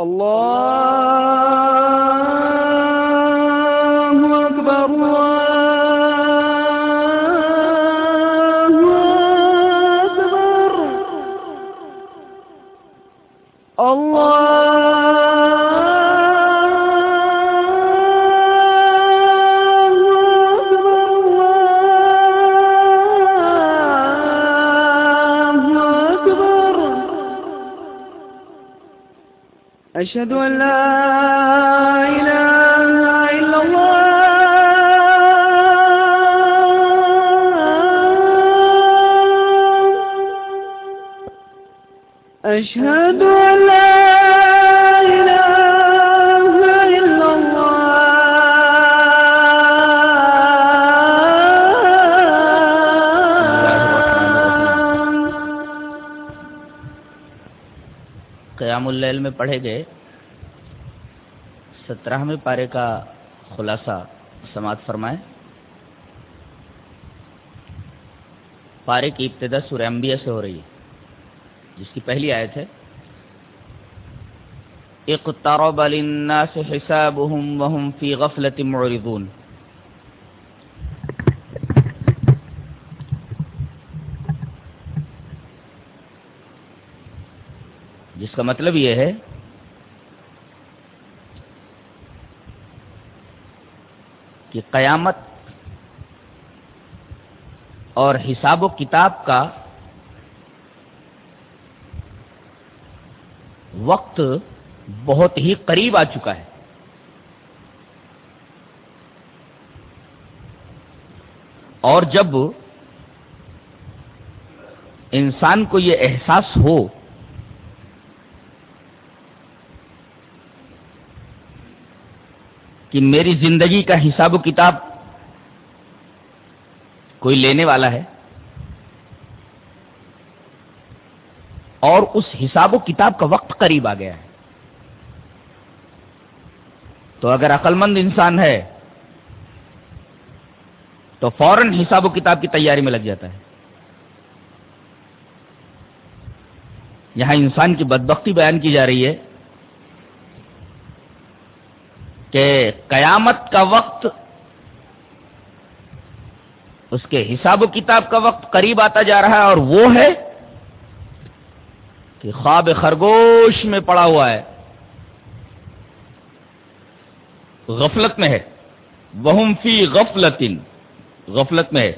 اللہ أشهد أن لا إله إلا الله. أشهد أن لا إله إلا الله. قیام اللیل میں پڑھے گئے سترہویں پارے کا خلاصہ سماعت فرمائے۔ پارے کی ابتدا سورہ انبیاء سے ہو رہی ہے، جس کی پہلی آیت ہے۔ اقترب للناس حسابهم وهم في غفلة معرضون۔ جس کا مطلب یہ ہے کہ قیامت اور حساب و کتاب کا وقت بہت ہی قریب آ چکا ہے۔ اور جب انسان کو یہ احساس ہو کہ میری زندگی کا حساب و کتاب کوئی لینے والا ہے اور اس حساب و کتاب کا وقت قریب آ گیا ہے۔ تو اگر عقل مند انسان ہے، تو فوراً حساب و کتاب کی تیاری میں لگ جاتا ہے۔ یہاں انسان کی بدبختی بیان کی جا رہی ہے۔ کہ قیامت کا وقت اس کے حساب و کتاب کا وقت قریب آتا جا رہا ہے اور وہ ہے کہ خواب خرگوش میں پڑا ہوا ہے۔ غفلت میں ہے۔ وہم فی غفلت غفلت میں ہے۔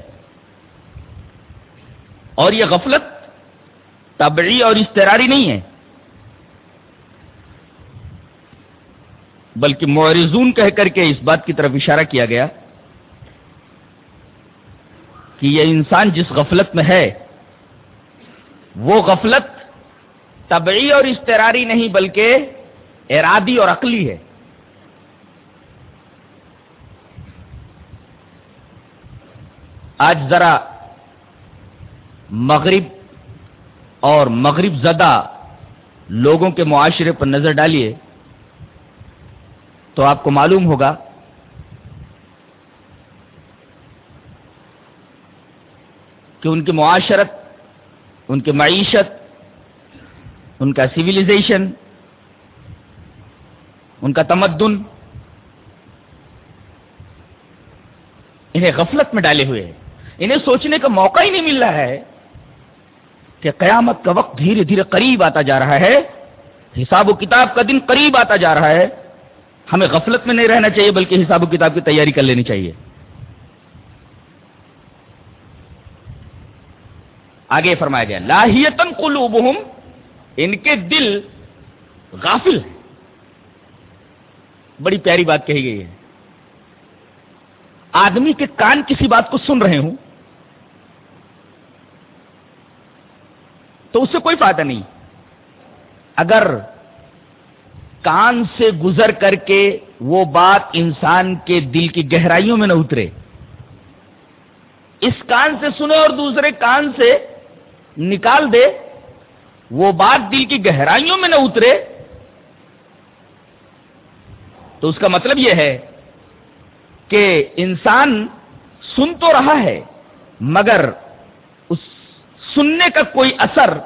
اور یہ غفلت تبعی اور استراری نہیں ہے۔ بلکہ معرضون کہہ کر کے اس بات کی طرف اشارہ کیا گیا کہ یہ انسان جس غفلت میں ہے، وہ غفلت طبعی اور استراری نہیں بلکہ ارادی اور عقلی ہے۔ آج ذرا مغرب اور مغرب زدہ لوگوں کے معاشرے پر نظر ڈالیے۔ تو آپ کو معلوم ہوگا کہ ان کی معاشرت، ان کی معیشت، ان کا سویلائزیشن ان کا تمدن انہیں غفلت میں ڈالے ہوئے ہیں۔ انہیں سوچنے کا موقع ہی نہیں مل رہا ہے کہ قیامت کا وقت دھیرے دھیرے قریب آتا جا رہا ہے، حساب و کتاب کا دن قریب آتا جا رہا ہے۔ ہمیں غفلت میں نہیں رہنا چاہیے، بلکہ حساب و کتاب کی تیاری کر لینی چاہیے۔ آگے فرمایا گیا، لاہیتن قلوبہم، ان کے دل غافل ہیں۔ بڑی پیاری بات کہی گئی ہے۔ آدمی کے کان کسی بات کو سن رہے ہوں تو اس سے کوئی فائدہ نہیں۔ اگر کان سے گزر کر کے وہ بات انسان کے دل کی گہرائیوں میں نہ اترے۔ اس کان سے سنے اور دوسرے کان سے نکال دے، وہ بات دل کی گہرائیوں میں نہ اترے۔ تو اس کا مطلب یہ ہے کہ انسان سن تو رہا ہے، مگر اس سننے کا کوئی اثر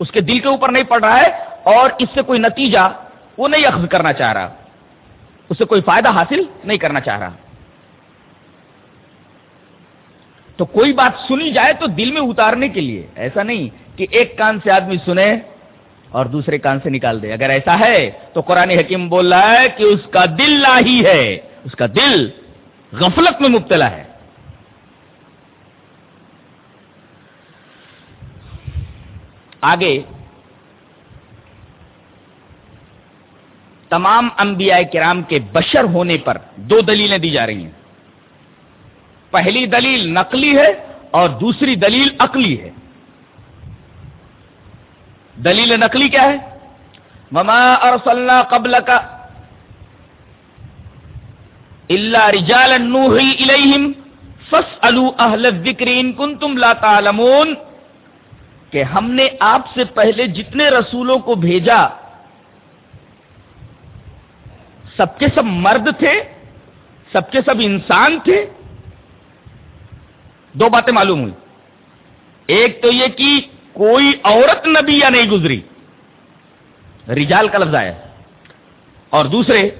اس کے دل کے اوپر نہیں پڑ رہا ہے اور اس سے کوئی نتیجہ وہ نہیں اخذ کرنا چاہ رہا۔ اس سے کوئی فائدہ حاصل نہیں کرنا چاہ رہا۔ تو کوئی بات سنی جائے تو دل میں اتارنے کے لیے۔ ایسا نہیں کہ ایک کان سے آدمی سنے اور دوسرے کان سے نکال دے۔ اگر ایسا ہے تو قرآن حکیم بول رہا ہے کہ اس کا دل لاہی ہے۔ اس کا دل غفلت میں مبتلا ہے۔ آگے تمام انبیاء کرام کے بشر ہونے پر دو دلیلیں دی جا رہی ہیں۔ پہلی دلیل نقلی ہے اور دوسری دلیل عقلی ہے۔ دلیل نقلی کیا ہے؟ مما ارسلنا قبل کا اللہ رجال الیہم فاسألوا اہل الذکر ان کنتم لا تعلمون۔ کہ ہم نے آپ سے پہلے جتنے رسولوں کو بھیجا سب کے سب مرد تھے، سب کے سب انسان تھے۔ دو باتیں معلوم ہوئی۔ ایک تو یہ کہ کوئی عورت نبی یا نہیں گزری۔ رجال کا لفظ آیا۔ اور دوسرے،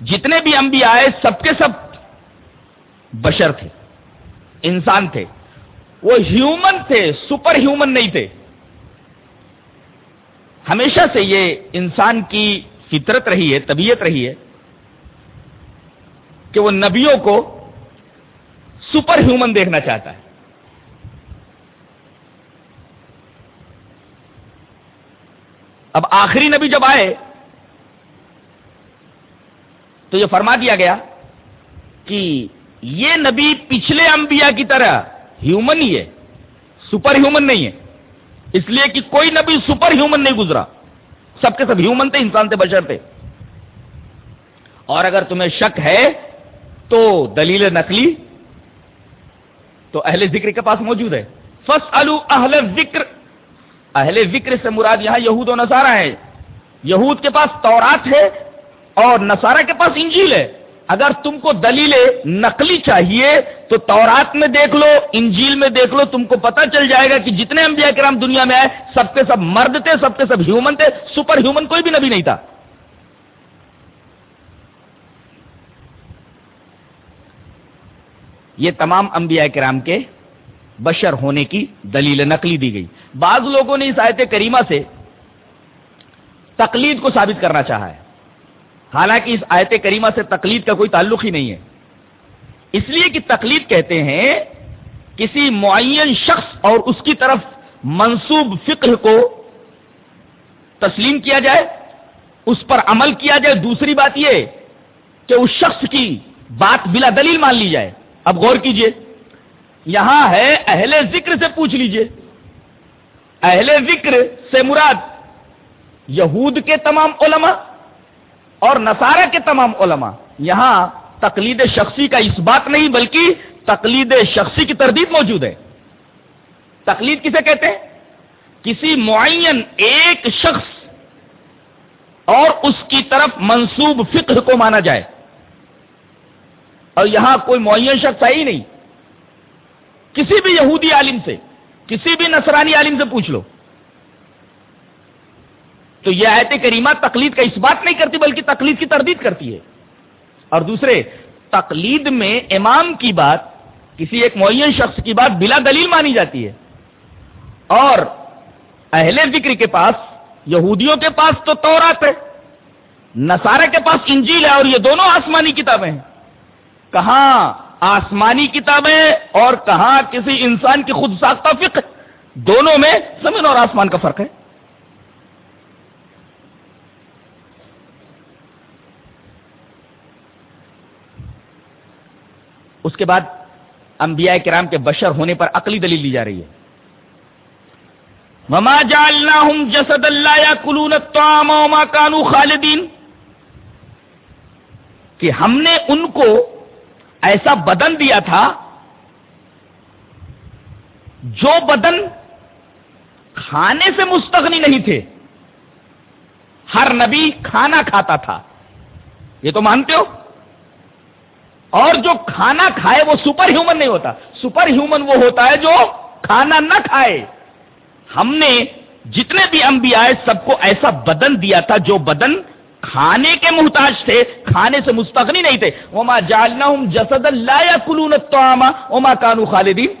جتنے بھی انبیاء آئے، سب کے سب بشر تھے، انسان تھے۔ وہ ہیومن تھے سپر ہیومن نہیں تھے۔ ہمیشہ سے یہ انسان کی فطرت رہی ہے، طبیعت رہی ہے کہ وہ نبیوں کو سپر ہیومن دیکھنا چاہتا ہے۔ اب آخری نبی جب آئے تو یہ فرما دیا گیا کہ یہ نبی پچھلے انبیاء کی طرح ہیومن ہی ہے، سپر ہیومن نہیں ہے۔ اس لیے کہ کوئی نبی سپر ہیومن نہیں گزرا۔ سب کے سب ہیومن تھے، انسان تھے، بشر تھے۔ اور اگر تمہیں شک ہے تو دلیل نقلی تو اہل ذکر کے پاس موجود ہے۔ فس اہل ذکر اہل ذکر سے مراد یہاں یہود و نصارہ ہے یہود کے پاس تورات ہے اور نصارہ کے پاس انجیل ہے۔ اگر تم کو دلیل نقلی چاہیے تو تورات میں دیکھ لو، انجیل میں دیکھ لو، تم کو پتا چل جائے گا کہ جتنے انبیاء کرام دنیا میں آئے، سب کے سب مرد تھے، سب کے سب ہیومن تھے سپر ہیومن کوئی بھی نبی نہیں تھا۔ یہ تمام انبیاء کرام کے بشر ہونے کی دلیل نقلی دی گئی۔ بعض لوگوں نے اس آیت کریمہ سے تقلید کو ثابت کرنا چاہا ہے۔ حالانکہ اس آیت کریمہ سے تقلید کا کوئی تعلق ہی نہیں ہے۔ اس لیے کہ تقلید کہتے ہیں کسی معین شخص اور اس کی طرف منصوب فکر کو تسلیم کیا جائے، اس پر عمل کیا جائے۔ دوسری بات یہ کہ اس شخص کی بات بلا دلیل مان لی جائے۔ اب غور کیجیے۔ یہاں ہے اہل ذکر سے پوچھ لیجیے۔ اہل ذکر سے مراد یہود کے تمام علماء اور نصارہ کے تمام علماء۔ یہاں تقلید شخصی کا اس بات نہیں، بلکہ تقلید شخصی کی تردید موجود ہے۔ تقلید کسے کہتے ہیں؟ کسی معین ایک شخص اور اس کی طرف منصوب فکر کو مانا جائے۔ اور یہاں کوئی معین شخص ہے ہی نہیں۔ کسی بھی یہودی عالم سے، کسی بھی نصرانی عالم سے پوچھ لو۔ تو یہ آیت کریمہ تقلید کا اس بات نہیں کرتی بلکہ تقلید کی تردید کرتی ہے۔ اور دوسرے، تقلید میں امام کی بات، کسی ایک معین شخص کی بات بلا دلیل مانی جاتی ہے۔ اور اہل ذکر کے پاس، یہودیوں کے پاس تو تورات ہے، نصارہ کے پاس انجیل ہے اور یہ دونوں آسمانی کتابیں ہیں۔ کہاں آسمانی کتابیں اور کہاں کسی انسان کی خود ساختہ فکر دونوں میں زمین اور آسمان کا فرق ہے۔ اس کے بعد انبیاء کرام کے بشر ہونے پر عقلی دلیل لی جا رہی ہے۔ مما جالنا جسد اللہ یا کلون کانو خالدین کہ ہم نے ان کو ایسا بدن دیا تھا جو بدن کھانے سے مستغنی نہیں تھے۔ ہر نبی کھانا کھاتا تھا۔ یہ تو مانتے ہو؟ اور جو کھانا کھائے وہ سپر ہیومن نہیں ہوتا۔ سپر ہیومن وہ ہوتا ہے جو کھانا نہ کھائے۔ ہم نے جتنے بھی انبیاء آئے سب کو ایسا بدن دیا تھا جو بدن کھانے کے محتاج تھے، کھانے سے مستغنی نہیں تھے۔ وما جالنا جسد اللہ یا کلون اوما کانو خالدین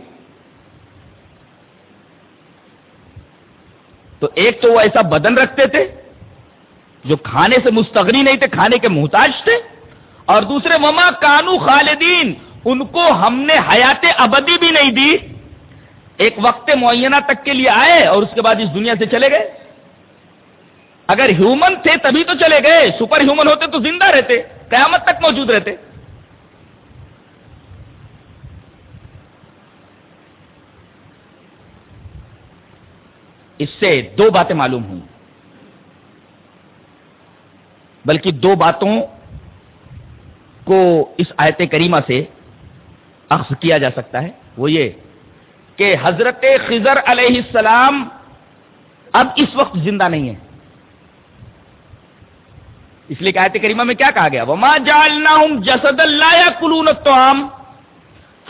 تو ایک تو وہ ایسا بدن رکھتے تھے جو کھانے سے مستغنی نہیں تھے، کھانے کے محتاج تھے۔ اور دوسرے وما کانو خالدین، ان کو ہم نے حیات ابدی بھی نہیں دی۔ ایک وقت معینہ تک کے لیے آئے اور اس کے بعد اس دنیا سے چلے گئے۔ اگر ہیومن تھے تبھی تو چلے گئے سپر ہیومن ہوتے تو زندہ رہتے، قیامت تک موجود رہتے۔ اس سے دو باتیں معلوم ہوئی بلکہ دو باتوں کو اس آیت کریمہ سے اخذ کیا جا سکتا ہے وہ یہ کہ حضرت خضر علیہ السلام اب اس وقت زندہ نہیں ہے اس لیے کہ آیت کریمہ میں کیا کہا گیا؟ وما جالنا جسد اللہ یا کلون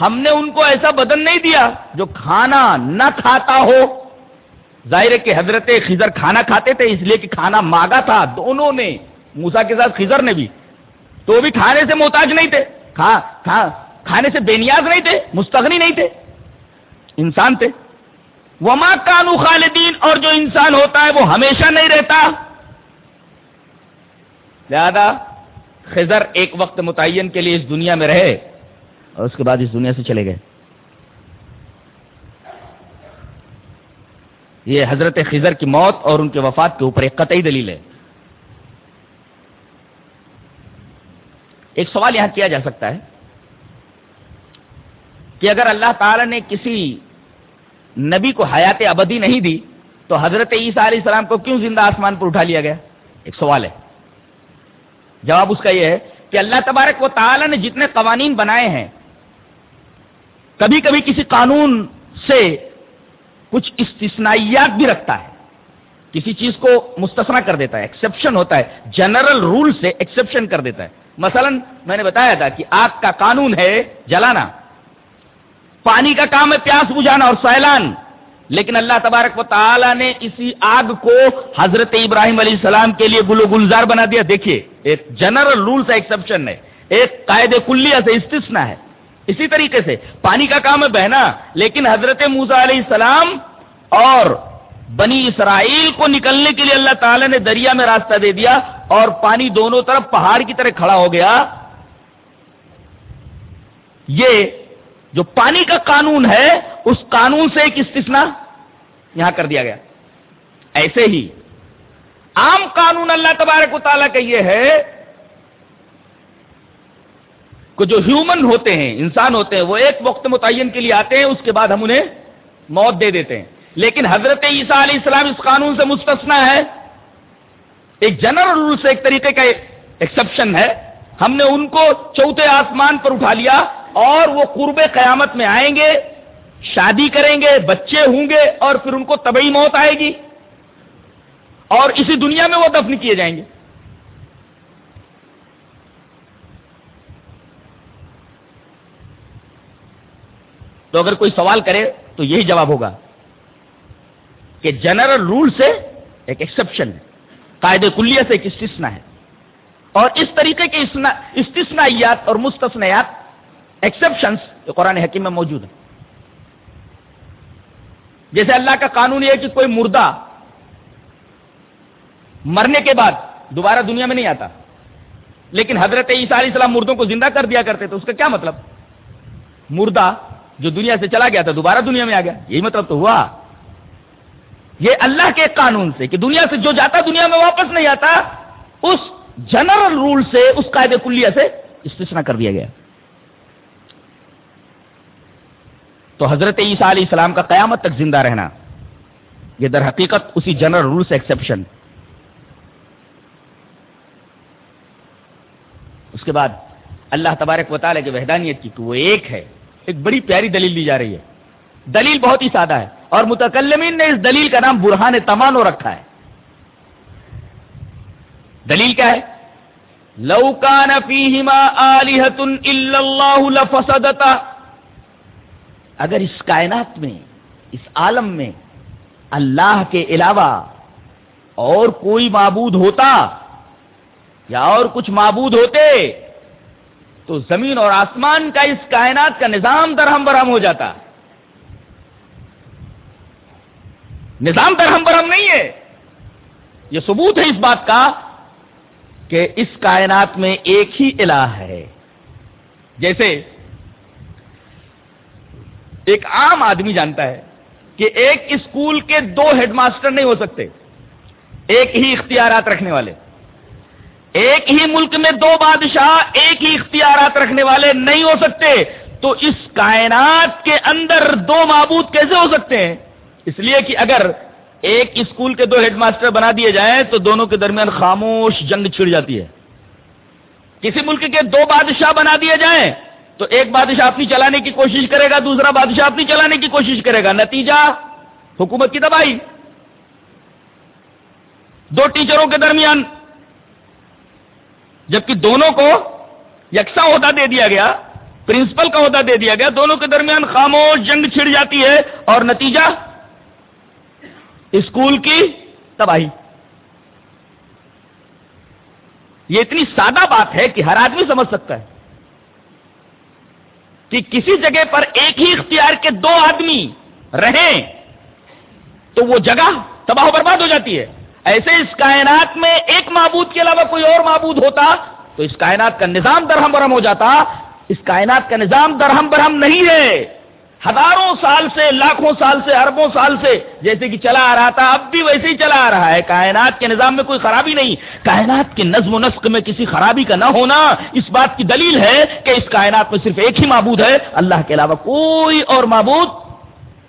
ہم نے ان کو ایسا بدن نہیں دیا جو کھانا نہ کھاتا ہو۔ ظاہر ہے کہ حضرت خزر کھانا کھاتے تھے، اس لیے کہ کھانا مانگا تھا۔ دونوں نے موسا کے ساتھ خزر نے بھی تو بھی کھانے سے محتاج نہیں تھے۔ کھا کھا، کھانے سے بے نیاز نہیں تھے، مستغنی نہیں تھے۔ انسان تھے۔ وما کانو خالدین، اور جو انسان ہوتا ہے وہ ہمیشہ نہیں رہتا۔ لہذا خزر ایک وقت متعین کے لیے اس دنیا میں رہے اور اس کے بعد اس دنیا سے چلے گئے۔ یہ حضرت خزر کی موت اور ان کے وفات کے اوپر ایک قطعی دلیل ہے۔ ایک سوال یہاں کیا جا سکتا ہے کہ اگر اللہ تعالی نے کسی نبی کو حیات ابدی نہیں دی تو حضرت عیسیٰ علیہ السلام کو کیوں زندہ آسمان پر اٹھا لیا گیا؟ ایک سوال ہے۔ جواب اس کا یہ ہے کہ اللہ تبارک و تعالی نے جتنے قوانین بنائے ہیں کبھی کبھی کسی قانون سے کچھ استثنائیات بھی رکھتا ہے۔ کسی چیز کو مستثنا کر دیتا ہے ایکسپشن ہوتا ہے جنرل رول سے ایکسپشن کر دیتا ہے۔ مثلا میں نے بتایا تھا کہ آگ کا قانون ہے جلانا۔ پانی کا کام ہے پیاس بجھانا اور سیلان۔ لیکن اللہ تبارک و تعالی نے اسی آگ کو حضرت ابراہیم علیہ السلام کے لیے گلو گلزار بنا دیا۔ دیکھیے، ایک جنرل رول سے ایکسپشن ہے، ایک قاعدے کلیہ سے استثنا ہے۔ اسی طریقے سے پانی کا کام ہے بہنا، لیکن حضرت موسا علیہ السلام اور بنی اسرائیل کو نکلنے کے لیے اللہ تعالی نے دریا میں راستہ دے دیا اور پانی دونوں طرف پہاڑ کی طرح کھڑا ہو گیا۔ یہ جو پانی کا قانون ہے، اس قانون سے ایک استثنا یہاں کر دیا گیا۔ ایسے ہی عام قانون اللہ تبارک و تعالیٰ کا یہ ہے کہ جو ہیومن ہوتے ہیں، انسان ہوتے ہیں، وہ ایک وقت متعین کے لیے آتے ہیں، اس کے بعد ہم انہیں موت دے دیتے ہیں۔ لیکن حضرت عیسیٰ علیہ السلام اس قانون سے مستثنا ہے ایک جنرل رول سے ایک طریقے کا ایکسپشن ہے۔ ہم نے ان کو چوتھے آسمان پر اٹھا لیا اور وہ قرب قیامت میں آئیں گے، شادی کریں گے، بچے ہوں گے اور پھر ان کو طبی موت آئے گی۔ اور اسی دنیا میں وہ دفن کیے جائیں گے۔ تو اگر کوئی سوال کرے تو یہی جواب ہوگا۔ کہ جنرل رول سے ایک ایکسپشن ہے۔ قاعدے کلیہ سے ایک استثنا ہے۔ اور اس طریقے کے استثنائیات اور مستثنیات ایکسپشنس قرآن حکیم میں موجود ہیں۔ جیسے اللہ کا قانون یہ ہے کہ کوئی مردہ مرنے کے بعد دوبارہ دنیا میں نہیں آتا، لیکن حضرت عیسیٰ علیہ السلام مردوں کو زندہ کر دیا کرتے تو اس کا کیا مطلب؟ مردہ جو دنیا سے چلا گیا تھا، دوبارہ دنیا میں آ گیا۔ یہی مطلب تو ہوا۔ یہ اللہ کے قانون سے کہ دنیا سے جو جاتا دنیا میں واپس نہیں آتا، اس جنرل رول سے، اس قاعدے کلیہ سے استثنا کر دیا گیا۔ تو حضرت عیسیٰ علیہ السلام کا قیامت تک زندہ رہنا، یہ در حقیقت اسی جنرل رول سے ایکسپشن اس کے بعد اللہ تبارک و تعالیٰ کی وحدانیت کی کہ وہ ایک ہے، ایک بڑی پیاری دلیل دی جا رہی ہے۔ دلیل بہت ہی سادہ ہے۔ اور متکلمین نے اس دلیل کا نام برہان تمانو رکھا ہے۔ دلیل کیا ہے؟ لوکان فیہما آلہت الا اللہ لفسدتا۔ اگر اس کائنات میں، اس عالم میں اللہ کے علاوہ اور کوئی معبود ہوتا یا اور کچھ معبود ہوتے، تو زمین اور آسمان کا اس کائنات کا نظام درہم برہم ہو جاتا۔ نظام درہم برہم نہیں ہے یہ ثبوت ہے اس بات کا کہ اس کائنات میں ایک ہی الہ ہے۔ جیسے ایک عام آدمی جانتا ہے کہ ایک اسکول کے دو ہیڈ ماسٹر نہیں ہو سکتے۔ ایک ہی اختیارات رکھنے والے۔ ایک ہی ملک میں دو بادشاہ ایک ہی اختیارات رکھنے والے نہیں ہو سکتے۔ تو اس کائنات کے اندر دو معبود کیسے ہو سکتے ہیں؟ اس لیے کہ اگر ایک اسکول کے دو ہیڈ ماسٹر بنا دیے جائیں تو دونوں کے درمیان خاموش جنگ چھڑ جاتی ہے۔ کسی ملک کے دو بادشاہ بنا دیے جائیں تو ایک بادشاہ اپنی چلانے کی کوشش کرے گا، دوسرا بادشاہ اپنی چلانے کی کوشش کرے گا۔ نتیجہ حکومت کی تباہی۔ دو ٹیچروں کے درمیان جبکہ دونوں کو یکساں عہدہ دے دیا گیا، پرنسپل کا عہدہ دے دیا گیا، دونوں کے درمیان خاموش جنگ چھڑ جاتی ہے اور نتیجہ اسکول کی تباہی۔ یہ اتنی سادہ بات ہے کہ ہر آدمی سمجھ سکتا ہے کہ کسی جگہ پر ایک ہی اختیار کے دو آدمی رہیں تو وہ جگہ تباہ و برباد ہو جاتی ہے۔ ایسے اس کائنات میں ایک معبود کے علاوہ کوئی اور معبود ہوتا تو اس کائنات کا نظام درہم برہم ہو جاتا۔ اس کائنات کا نظام درہم برہم نہیں ہے۔ ہزاروں سال سے، لاکھوں سال سے، اربوں سال سے جیسے کہ چلا آ رہا تھا، اب بھی ویسے ہی چلا آ رہا ہے۔ کائنات کے نظام میں کوئی خرابی نہیں۔ کائنات کے نظم و نسق میں کسی خرابی کا نہ ہونا اس بات کی دلیل ہے کہ اس کائنات میں صرف ایک ہی معبود ہے۔ اللہ کے علاوہ کوئی اور معبود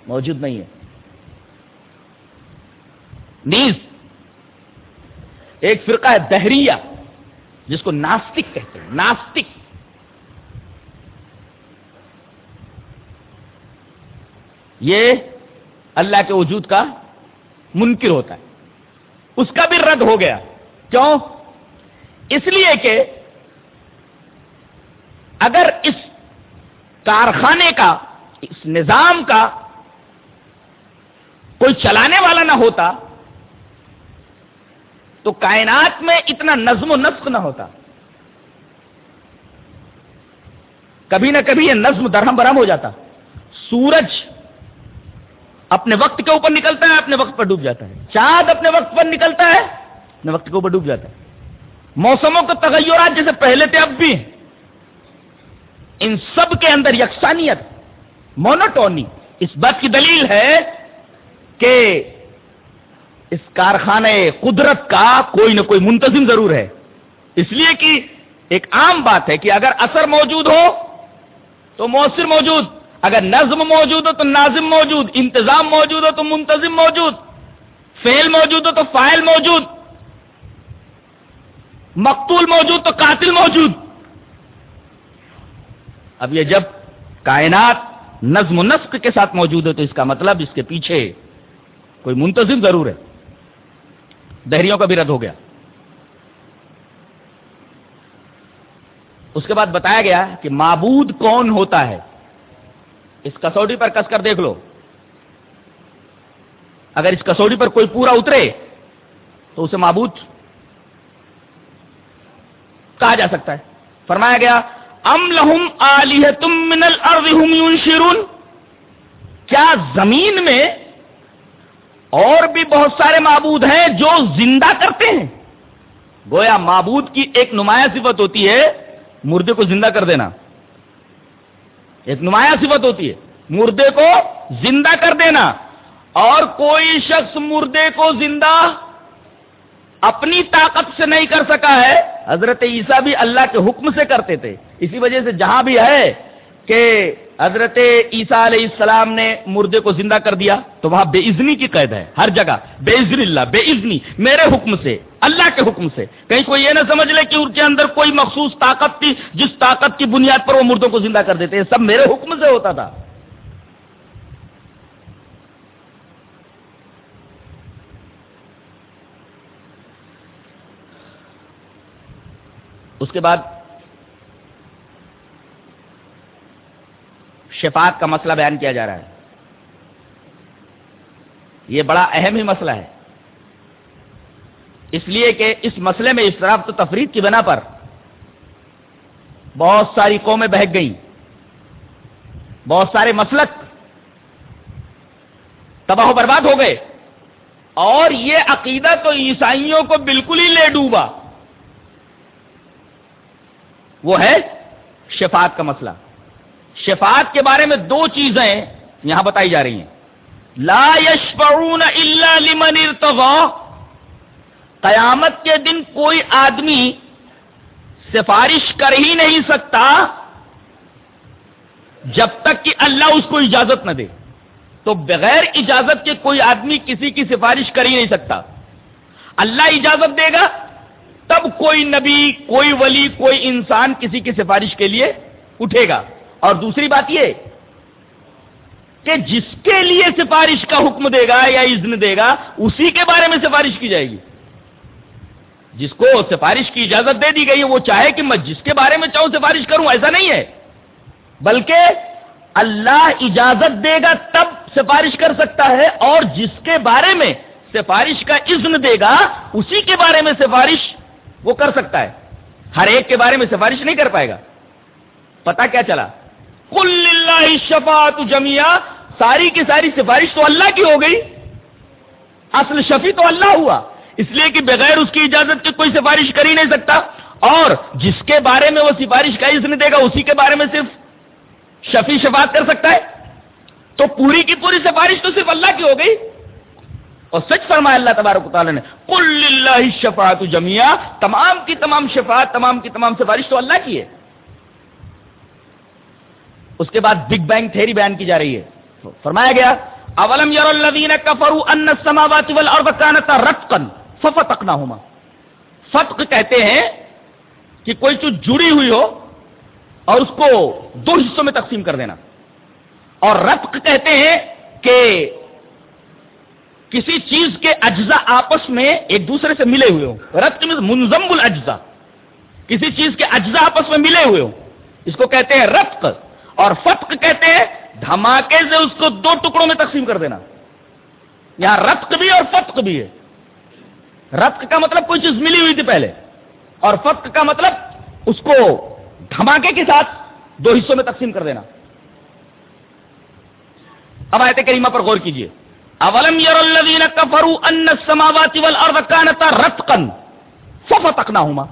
موجود نہیں ہے۔ نیز، ایک فرقہ ہے دہریہ، جس کو ناستک کہتے ہیں ناستک یہ اللہ کے وجود کا منکر ہوتا ہے۔ اس کا بھی رد ہو گیا۔ کیوں؟ اس لیے کہ اگر اس کارخانے کا، اس نظام کا کوئی چلانے والا نہ ہوتا، تو کائنات میں اتنا نظم و نسق نہ ہوتا۔ کبھی نہ کبھی یہ نظم درہم برہم ہو جاتا۔ سورج اپنے وقت کے اوپر نکلتا ہے، اپنے وقت پر ڈوب جاتا ہے۔ چاند اپنے وقت پر نکلتا ہے، اپنے وقت کے اوپر ڈوب جاتا ہے۔ موسموں کے تغیرات جیسے پہلے تھے، اب بھی ان سب کے اندر یکسانیت مونوٹونی اس بات کی دلیل ہے کہ اس کارخانے قدرت کا کوئی نہ کوئی منتظم ضرور ہے۔ اس لیے کہ ایک عام بات ہے کہ اگر اثر موجود ہو تو مؤثر موجود۔ اگر نظم موجود ہو تو نازم موجود، انتظام موجود ہو تو منتظم موجود فیل موجود ہو تو فائل موجود، مقتول موجود تو قاتل موجود۔ اب یہ جب کائنات نظم و نسق کے ساتھ موجود ہے تو اس کا مطلب اس کے پیچھے کوئی منتظم ضرور ہے۔ دہریوں کا بھی رد ہو گیا۔ اس کے بعد بتایا گیا کہ معبود کون ہوتا ہے؟ اس کسوٹی پر کس کر دیکھ لو۔ اگر اس کسوٹی پر کوئی پورا اترے، تو اسے معبود کہا جا سکتا ہے۔ فرمایا گیا، ام لہم من الارض هم ينشرون کیا زمین میں اور بھی بہت سارے معبود ہیں جو زندہ کرتے ہیں؟ گویا معبود کی ایک نمایاں صفت ہوتی ہے، مردے کو زندہ کر دینا۔ ایک نمایاں صفت ہوتی ہے۔ مردے کو زندہ کر دینا۔ اور کوئی شخص مردے کو زندہ اپنی طاقت سے نہیں کر سکا ہے، حضرت عیسیٰ بھی اللہ کے حکم سے کرتے تھے۔ اسی وجہ سے جہاں بھی ہے کہ حضرت عیسیٰ علیہ السلام نے مردے کو زندہ کر دیا تو وہاں بے ازنی کی قید ہے، ہر جگہ۔ بے عزن اللہ، بے ازنی میرے حکم سے، اللہ کے حکم سے۔ کہیں کوئی یہ نہ سمجھ لے کہ ان کے اندر کوئی مخصوص طاقت تھی، جس طاقت کی بنیاد پر وہ مردوں کو زندہ کر دیتے۔ سب میرے حکم سے ہوتا تھا۔ اس کے بعد شفاعت کا مسئلہ بیان کیا جا رہا ہے۔ یہ بڑا اہم ہی مسئلہ ہے۔ اس لیے کہ اس مسئلے میں اشراف تو تفرید کی بنا پر بہت ساری قومیں بہک گئیں۔ بہت سارے مسلک تباہ و برباد ہو گئے۔ اور یہ عقیدہ تو عیسائیوں کو بالکل ہی لے ڈوبا۔ وہ ہے شفاعت کا مسئلہ۔ شفاعت کے بارے میں دو چیزیں یہاں بتائی جا رہی ہیں۔ لا یشفعون الا لمن ارتضا۔ قیامت کے دن کوئی آدمی سفارش کر ہی نہیں سکتا جب تک کہ اللہ اس کو اجازت نہ دے۔ تو بغیر اجازت کے کوئی آدمی کسی کی سفارش کر ہی نہیں سکتا۔ اللہ اجازت دے گا، تب کوئی نبی، کوئی ولی، کوئی انسان کسی کی سفارش کے لیے اٹھے گا۔ اور دوسری بات یہ کہ جس کے لیے سفارش کا حکم دے گا یا اذن دے گا، اسی کے بارے میں سفارش کی جائے گی۔ جس کو سفارش کی اجازت دے دی گئی ہے، وہ چاہے کہ میں جس کے بارے میں چاہوں سفارش کروں، ایسا نہیں ہے۔ بلکہ اللہ اجازت دے گا، تب سفارش کر سکتا ہے اور جس کے بارے میں سفارش کا اذن دے گا، اسی کے بارے میں سفارش وہ کر سکتا ہے۔ ہر ایک کے بارے میں سفارش نہیں کر پائے گا۔ پتا کیا چلا؟ کل اللہ جمیا ساری کی ساری سفارش تو اللہ کی ہو گئی۔ اصل شفی تو اللہ ہوا۔ اس لیے کہ بغیر اس کی اجازت کے کوئی سفارش کر ہی نہیں سکتا۔ اور جس کے بارے میں وہ سفارش کا اذن دے گا، اسی کے بارے میں صرف شفیع شفاعت کر سکتا ہے۔ تو پوری کی پوری سفارش تو صرف اللہ کی ہو گئی۔ اور سچ فرمایا اللہ تبارک تعالیٰ نے کل اللہ شفاعت جمیا تمام کی تمام شفاعت، تمام کی تمام سفارش تو اللہ کی ہے۔ اس کے بعد بگ بینگ تھیری بیان کی جا رہی ہے۔ فرمایا گیا، اولم یر الذین کفروا ان السماوات والارض كانتا رتقا ففتقناهما فتق کہتے ہیں کہ کوئی چیز جڑی ہوئی ہو اور اس کو دو حصوں میں تقسیم کر دینا۔ اور رتق کہتے ہیں کہ کسی چیز کے اجزاء آپس میں ایک دوسرے سے ملے ہوئے ہوں۔ رتق میں منظم الاجزاء۔ کسی چیز کے اجزاء آپس میں ملے ہوئے ہوں۔ اس کو کہتے ہیں رتق۔ اور فتق کہتے ہیں، دھماکے سے اس کو دو ٹکڑوں میں تقسیم کر دینا۔ یہاں رتق بھی اور فتق بھی ہے۔ رتق کا مطلب کوئی چیز ملی ہوئی تھی پہلے۔ اور فتق کا مطلب اس کو دھماکے کے ساتھ دو حصوں میں تقسیم کر دینا۔ اب آیت کریمہ پر غور کیجیے اولم یر الذین کفروا ان السماوات والارض كانتا رتقا ففتقناهما۔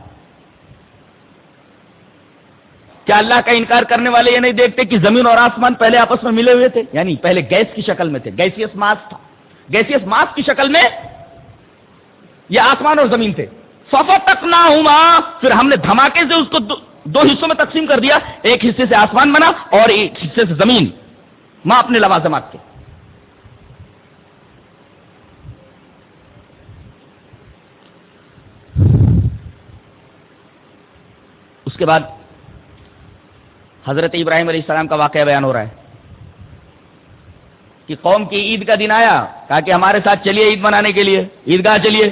کیا اللہ کا انکار کرنے والے یہ نہیں دیکھتے کہ زمین اور آسمان پہلے آپس میں ملے ہوئے تھے؟ یعنی پہلے گیس کی شکل میں تھے۔ گیسیس ماس تھا۔ گیسیس ماس کی شکل میں یہ آسمان اور زمین تھے۔ ففا تک نہ پھر ہم نے دھماکے سے اس کو دو, دو حصوں میں تقسیم کر دیا۔ ایک حصے سے آسمان بنا اور ایک حصے سے زمین۔ ماں اپنے لوازمات کے۔ اس کے بعد حضرت ابراہیم علیہ السلام کا واقعہ بیان ہو رہا ہے کہ قوم کی عید کا دن آیا، کہا کہ ہمارے ساتھ چلیے عید منانے کے لیے، عیدگاہ چلیے۔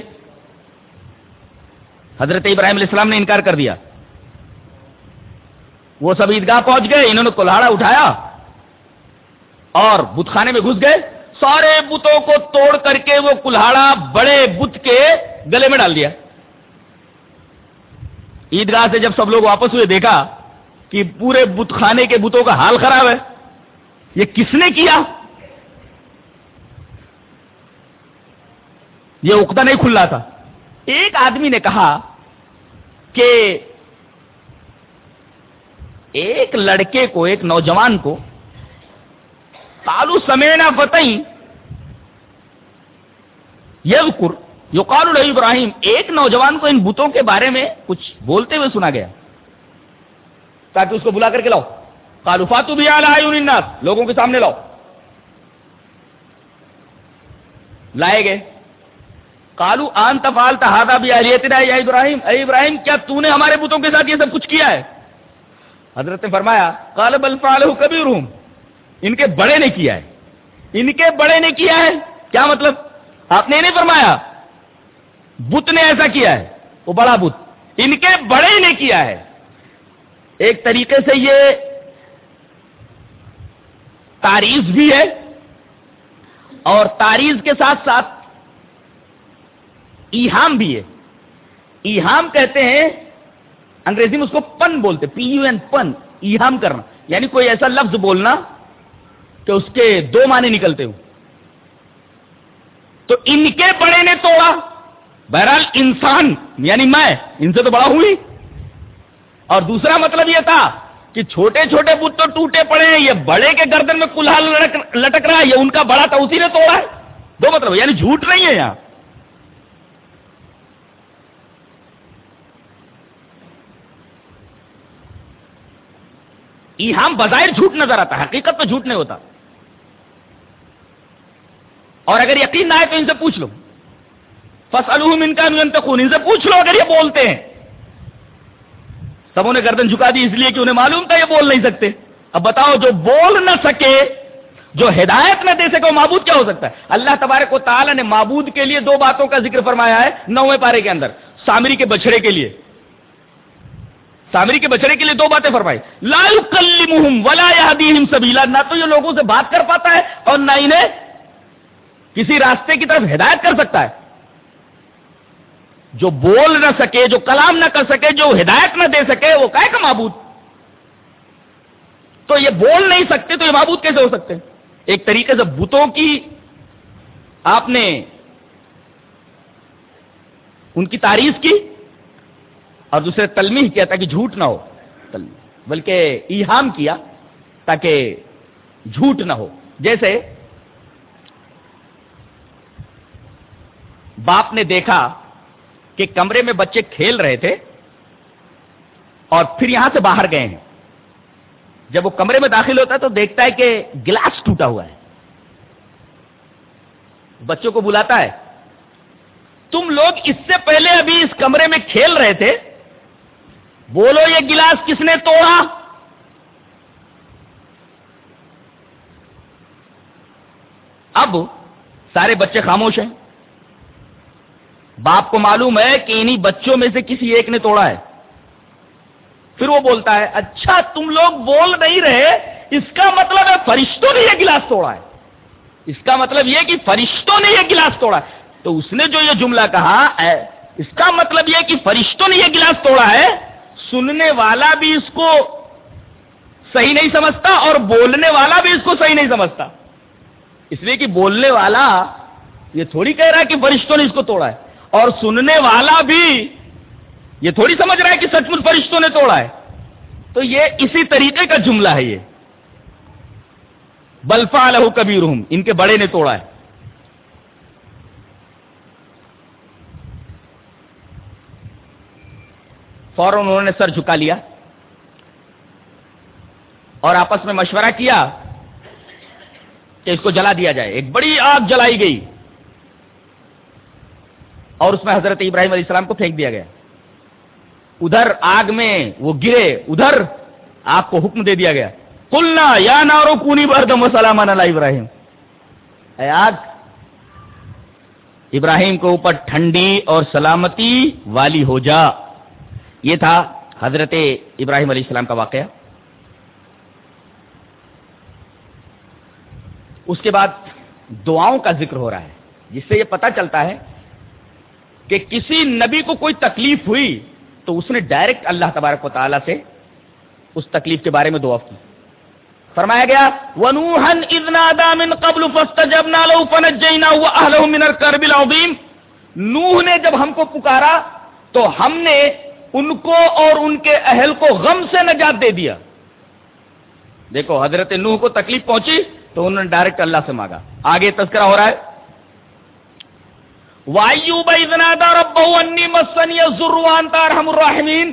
حضرت ابراہیم علیہ السلام نے انکار کر دیا۔ وہ سب عیدگاہ پہنچ گئے، انہوں نے کلاڑا اٹھایا اور بت خانے میں گھس گئے۔ سارے بتوں کو توڑ کر کے وہ کلاڑا بڑے بت کے گلے میں ڈال دیا۔ عیدگاہ سے جب سب لوگ واپس ہوئے، دیکھا کہ پورے بت خانے کے بتوں کا حال خراب ہے؟ یہ کس نے کیا؟ یہ اکتا نہیں کھل رہا تھا۔ ایک آدمی نے کہا کہ ایک لڑکے کو، ایک نوجوان کو کالو سمینا فتح یذکر، یقال ابراہیم۔ ایک نوجوان کو ان بتوں کے بارے میں کچھ بولتے ہوئے سنا گیا۔ تاکہ اس کو بلا کر کے لاؤ۔ کالوفاتو بھی الناس۔ لوگوں کے سامنے لاؤ۔ لائے گئے۔ کالو آن تفال تہادا بھی یا ابراہیم۔ اے ابراہیم، کیا تو نے ہمارے بتوں کے ساتھ یہ سب کچھ کیا ہے؟ حضرت نے فرمایا کال بلفال کبھی روم ان کے بڑے نے کیا ہے۔ ان کے بڑے نے کیا ہے؟ کیا مطلب؟ آپ نے نہیں فرمایا، بت نے ایسا کیا ہے؟ وہ بڑا بت۔ ان کے بڑے نے کیا ہے۔ ایک طریقے سے یہ تعریف بھی ہے اور تاریخ کے ساتھ ساتھ ایہام بھی ہے۔ ایہام کہتے ہیں، انگریزی میں اس کو پن بولتے پی یو این، پن، ایہام کرنا۔ یعنی کوئی ایسا لفظ بولنا کہ اس کے دو معنی نکلتے ہوں۔ تو ان کے بڑے نے توڑا۔ بہرحال انسان یعنی میں، ان سے تو بڑا ہوئی اور دوسرا مطلب یہ تھا کہ چھوٹے چھوٹے بت تو ٹوٹے پڑے ہیں، یہ بڑے کے گردن میں کلہا لٹک رہا ہے، یہ ان کا بڑا تھا، اسی نے توڑا ہے۔ دو مطلب یعنی جھوٹ نہیں ہے یہاں۔ ہم بظاہر جھوٹ نظر آتا ہے حقیقت تو جھوٹ نہیں ہوتا۔ اور اگر یقین نہ آئے تو ان سے پوچھ لو۔ فص ان کا ان سے پوچھ لو اگر یہ بولتے ہیں۔ سبوں نے گردن جھکا دی اس لیے کہ انہیں معلوم تھا یہ بول نہیں سکتے۔ اب بتاؤ جو بول نہ سکے، جو ہدایت نہ دے سکے، وہ معبود کیا ہو سکتا ہے؟ اللہ تبارک و تعالیٰ نے معبود کے لیے دو باتوں کا ذکر فرمایا ہے، نویں پارے کے اندر۔ سامری کے بچڑے کے لیے۔ سامری کے بچڑے کے لیے دو باتیں فرمائی۔ لا يكلمهم ولا يهديهم سبيلا نہ تو یہ لوگوں سے بات کر پاتا ہے اور نہ انہیں کسی راستے کی طرف ہدایت کر سکتا ہے۔ جو بول نہ سکے، جو کلام نہ کر سکے، جو ہدایت نہ دے سکے، وہ کا معبود؟ تو یہ بول نہیں سکتے تو یہ معبود کیسے ہو سکتے؟ ایک طریقے سے بتوں کی آپ نے ان کی تعریف کی اور دوسرے تلمیح کیا تاکہ جھوٹ نہ ہو۔ بلکہ ایہام کیا تاکہ جھوٹ نہ ہو۔ جیسے باپ نے دیکھا کہ کمرے میں بچے کھیل رہے تھے اور پھر یہاں سے باہر گئے ہیں۔ جب وہ کمرے میں داخل ہوتا ہے تو دیکھتا ہے کہ گلاس ٹوٹا ہوا ہے۔ بچوں کو بلاتا ہے۔ تم لوگ اس سے پہلے ابھی اس کمرے میں کھیل رہے تھے۔ بولو یہ گلاس کس نے توڑا؟ اب سارے بچے خاموش ہیں۔ باپ کو معلوم ہے کہ انہی بچوں میں سے کسی ایک نے توڑا ہے۔ پھر وہ بولتا ہے اچھا تم لوگ بول نہیں رہے، اس کا مطلب ہے فرشتوں نے یہ گلاس توڑا ہے۔ اس کا مطلب یہ کہ فرشتوں نے یہ گلاس توڑا ہے۔ تو اس نے جو یہ جملہ کہا اس کا مطلب یہ کہ فرشتوں نے یہ گلاس توڑا ہے، سننے والا بھی اس کو صحیح نہیں سمجھتا اور بولنے والا بھی اس کو صحیح نہیں سمجھتا۔ اس لیے کہ بولنے والا یہ تھوڑی کہہ رہا ہے کہ فرشتوں نے اس کو توڑا ہے۔ اور سننے والا بھی یہ تھوڑی سمجھ رہا ہے کہ سچ مچ فرشتوں نے توڑا ہے۔ تو یہ اسی طریقے کا جملہ ہے یہ۔ بلفا لہو کبیر ان کے بڑے نے توڑا ہے۔ فوراً انہوں نے سر جھکا لیا اور آپس میں مشورہ کیا کہ اس کو جلا دیا جائے۔ ایک بڑی آگ جلائی گئی۔ اور اس میں حضرت ابراہیم علیہ السلام کو پھینک دیا گیا۔ ادھر آگ میں وہ گرے، ادھر آپ کو حکم دے دیا گیا۔ کلنا یا نارو کونی بردم سلام ابراہیم۔ اے آگ، ابراہیم کو اوپر ٹھنڈی اور سلامتی والی ہو جا۔ یہ تھا حضرت ابراہیم علیہ السلام کا واقعہ۔ اس کے بعد دعاؤں کا ذکر ہو رہا ہے، جس سے یہ پتا چلتا ہے کہ کسی نبی کو کوئی تکلیف ہوئی تو اس نے ڈائریکٹ اللہ تبارک و تعالیٰ سے اس تکلیف کے بارے میں دعا کی۔ فرمایا گیا ونوحن من قبل فاستجبنا له فنجينا واهله من الكرب نوح نے جب ہم کو پکارا تو ہم نے ان کو اور ان کے اہل کو غم سے نجات دے دیا۔ دیکھو، حضرت نوح کو تکلیف پہنچی تو انہوں نے ڈائریکٹ اللہ سے مانگا۔ آگے تذکرہ ہو رہا ہے۔ الراحمین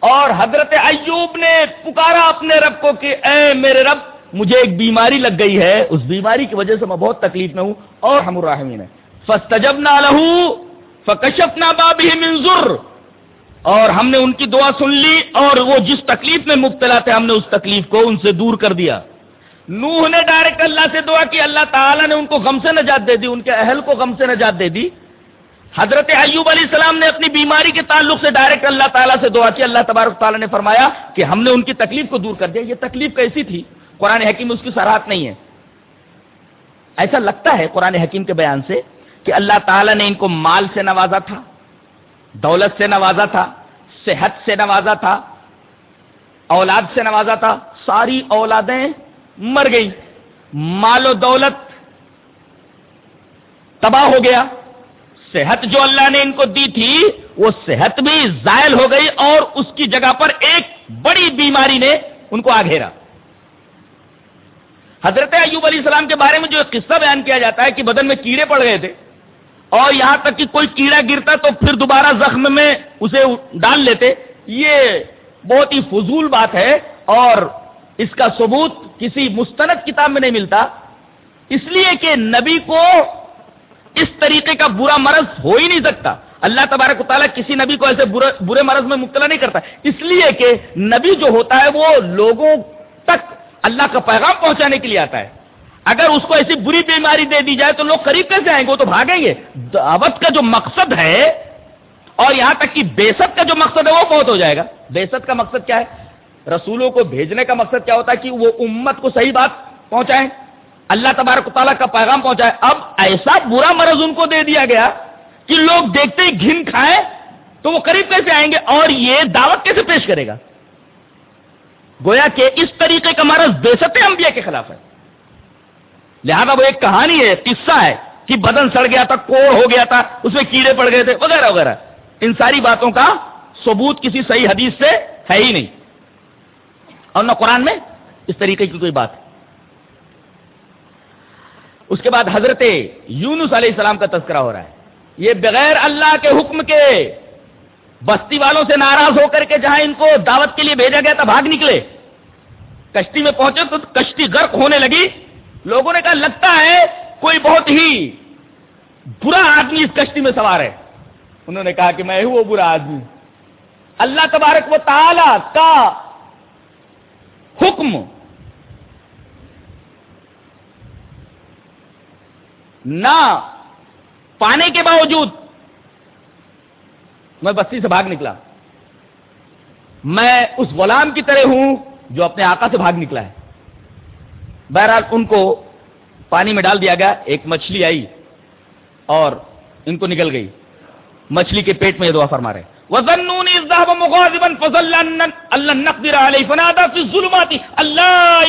اور حضرت ایوب نے پکارا اپنے رب کو کہ، اے میرے رب، مجھے ایک بیماری لگ گئی ہے۔ اس بیماری کی وجہ سے میں بہت تکلیف میں ہوں اور ہم الرحمین ہے فستجبنا له فکشفنا بابه من ذر اور ہم نے ان کی دعا سن لی اور وہ جس تکلیف میں مبتلا تھے، ہم نے اس تکلیف کو ان سے دور کر دیا۔ نوح نے ڈائریکٹ اللہ سے دعا کی، اللہ تعالیٰ نے ان کو غم سے نجات دے دی، ان کے اہل کو غم سے نجات دے دی۔ حضرت ایوب علیہ السلام نے اپنی بیماری کے تعلق سے ڈائریکٹ اللہ تعالیٰ سے دعا کی، اللہ تبارک تعالیٰ نے فرمایا کہ ہم نے ان کی تکلیف کو دور کر دیا۔ یہ تکلیف کیسی تھی؟ قرآن حکیم اس کی سراہت نہیں ہے۔ ایسا لگتا ہے قرآن حکیم کے بیان سے کہ اللہ تعالیٰ نے ان کو مال سے نوازا تھا، دولت سے نوازا تھا، صحت سے نوازا تھا، اولاد سے نوازا تھا، ساری اولادیں مر گئی۔ مال و دولت تباہ ہو گیا۔ صحت جو اللہ نے ان کو دی تھی، وہ صحت بھی زائل ہو گئی اور اس کی جگہ پر ایک بڑی بیماری نے ان کو آ گھیرا۔ حضرت ایوب علیہ السلام کے بارے میں جو ایک قصہ بیان کیا جاتا ہے کہ بدن میں کیڑے پڑ گئے تھے اور یہاں تک کہ کوئی کیڑا گرتا تو پھر دوبارہ زخم میں اسے ڈال لیتے۔ یہ بہت ہی فضول بات ہے اور اس کا ثبوت کسی مستند کتاب میں نہیں ملتا۔ اس لیے کہ نبی کو اس طریقے کا برا مرض ہو ہی نہیں سکتا۔ اللہ تبارک و تعالیٰ کسی نبی کو ایسے برے مرض میں مبتلا نہیں کرتا۔ اس لیے کہ نبی جو ہوتا ہے وہ لوگوں تک اللہ کا پیغام پہنچانے کے لیے آتا ہے۔ اگر اس کو ایسی بری بیماری دے دی جائے تو لوگ قریب کیسے آئیں گے؟ وہ تو بھاگیں گے۔ دعوت کا جو مقصد ہے اور یہاں تک کہ بیست کا جو مقصد ہے وہ بہت ہو جائے گا۔ بیست کا مقصد کیا ہے؟ رسولوں کو بھیجنے کا مقصد کیا ہوتا ہے کہ وہ امت کو صحیح بات پہنچائیں۔ اللہ تبارک تعالیٰ کا پیغام پہنچائے۔ اب ایسا برا مرض ان کو دے دیا گیا کہ لوگ دیکھتے ہی گھن کھائیں تو وہ قریب کیسے آئیں گے اور یہ دعوت کیسے پیش کرے گا؟ گویا کہ اس طریقے کا مرض بیست انبیاء کے خلاف ہے۔ لہذا وہ ایک کہانی ہے، قصہ ہے کہ بدن سڑ گیا تھا، کوڑ ہو گیا تھا، اس میں کیڑے پڑ گئے تھے، وغیرہ وغیرہ۔ ان ساری باتوں کا ثبوت کسی صحیح حدیث سے ہے ہی نہیں۔ اور نہ قرآن میں، اس طریقے کی کوئی بات۔ اس کے بعد حضرت یونس علیہ السلام کا تذکرہ ہو رہا ہے۔ یہ بغیر اللہ کے حکم کے بستی والوں سے ناراض ہو کر کے جہاں ان کو دعوت کے لیے بھیجا گیا تھا، بھاگ نکلے۔ کشتی میں پہنچے تو کشتی غرق ہونے لگی۔ لوگوں نے کہا، لگتا ہے کوئی بہت ہی برا آدمی اس کشتی میں سوار ہے۔ انہوں نے کہا کہ میں ہوں وہ برا آدمی۔ اللہ تبارک و تعالی کا حکم نہ پانے کے باوجود میں بستی سے بھاگ نکلا۔ میں اس غلام کی طرح ہوں جو اپنے آقا سے بھاگ نکلا ہے۔ بہرحال ان کو پانی میں ڈال دیا گیا، ایک مچھلی آئی اور ان کو نکل گئی۔ مچھلی کے پیٹ میں یہ دعا فرما رہے۔ اللہ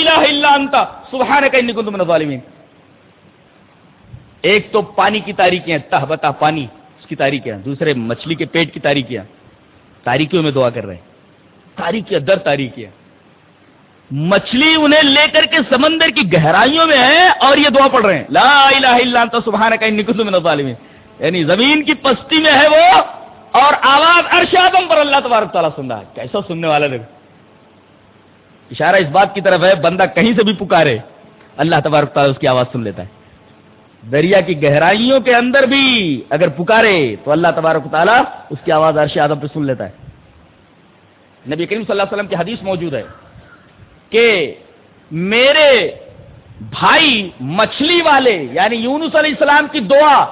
ایک تو پانی کی تاریخیں تہ بتا پانی اس کی تاریخیں دوسرے مچھلی کے پیٹ کی تاریخیاں تاریخیوں میں دعا کر رہے ہیں۔ تاریخیاں در تاریخیاں مچھلی انہیں لے کر کے سمندر کی گہرائیوں میں ہے اور یہ دعا پڑھ رہے ہیں۔ لا الہ الا انت سبحانک انی کنت من الظالمین یعنی زمین کی پستی میں ہے وہ اور آواز عرش اعظم پر اللہ تبارک تعالیٰ سن رہا ہے۔ کیسا سننے والا لوگ اشارہ اس بات کی طرف ہے، بندہ کہیں سے بھی پکارے، اللہ تبارک تعالیٰ اس کی آواز سن لیتا ہے۔ دریا کی گہرائیوں کے اندر بھی اگر پکارے تو اللہ تبارک تعالیٰ اس کی آواز عرش اعظم پہ سن لیتا ہے۔ نبی کریم صلی اللہ علیہ وسلم کی حدیث موجود ہے کہ میرے بھائی مچھلی والے یعنی یونس علیہ السلام کی دعا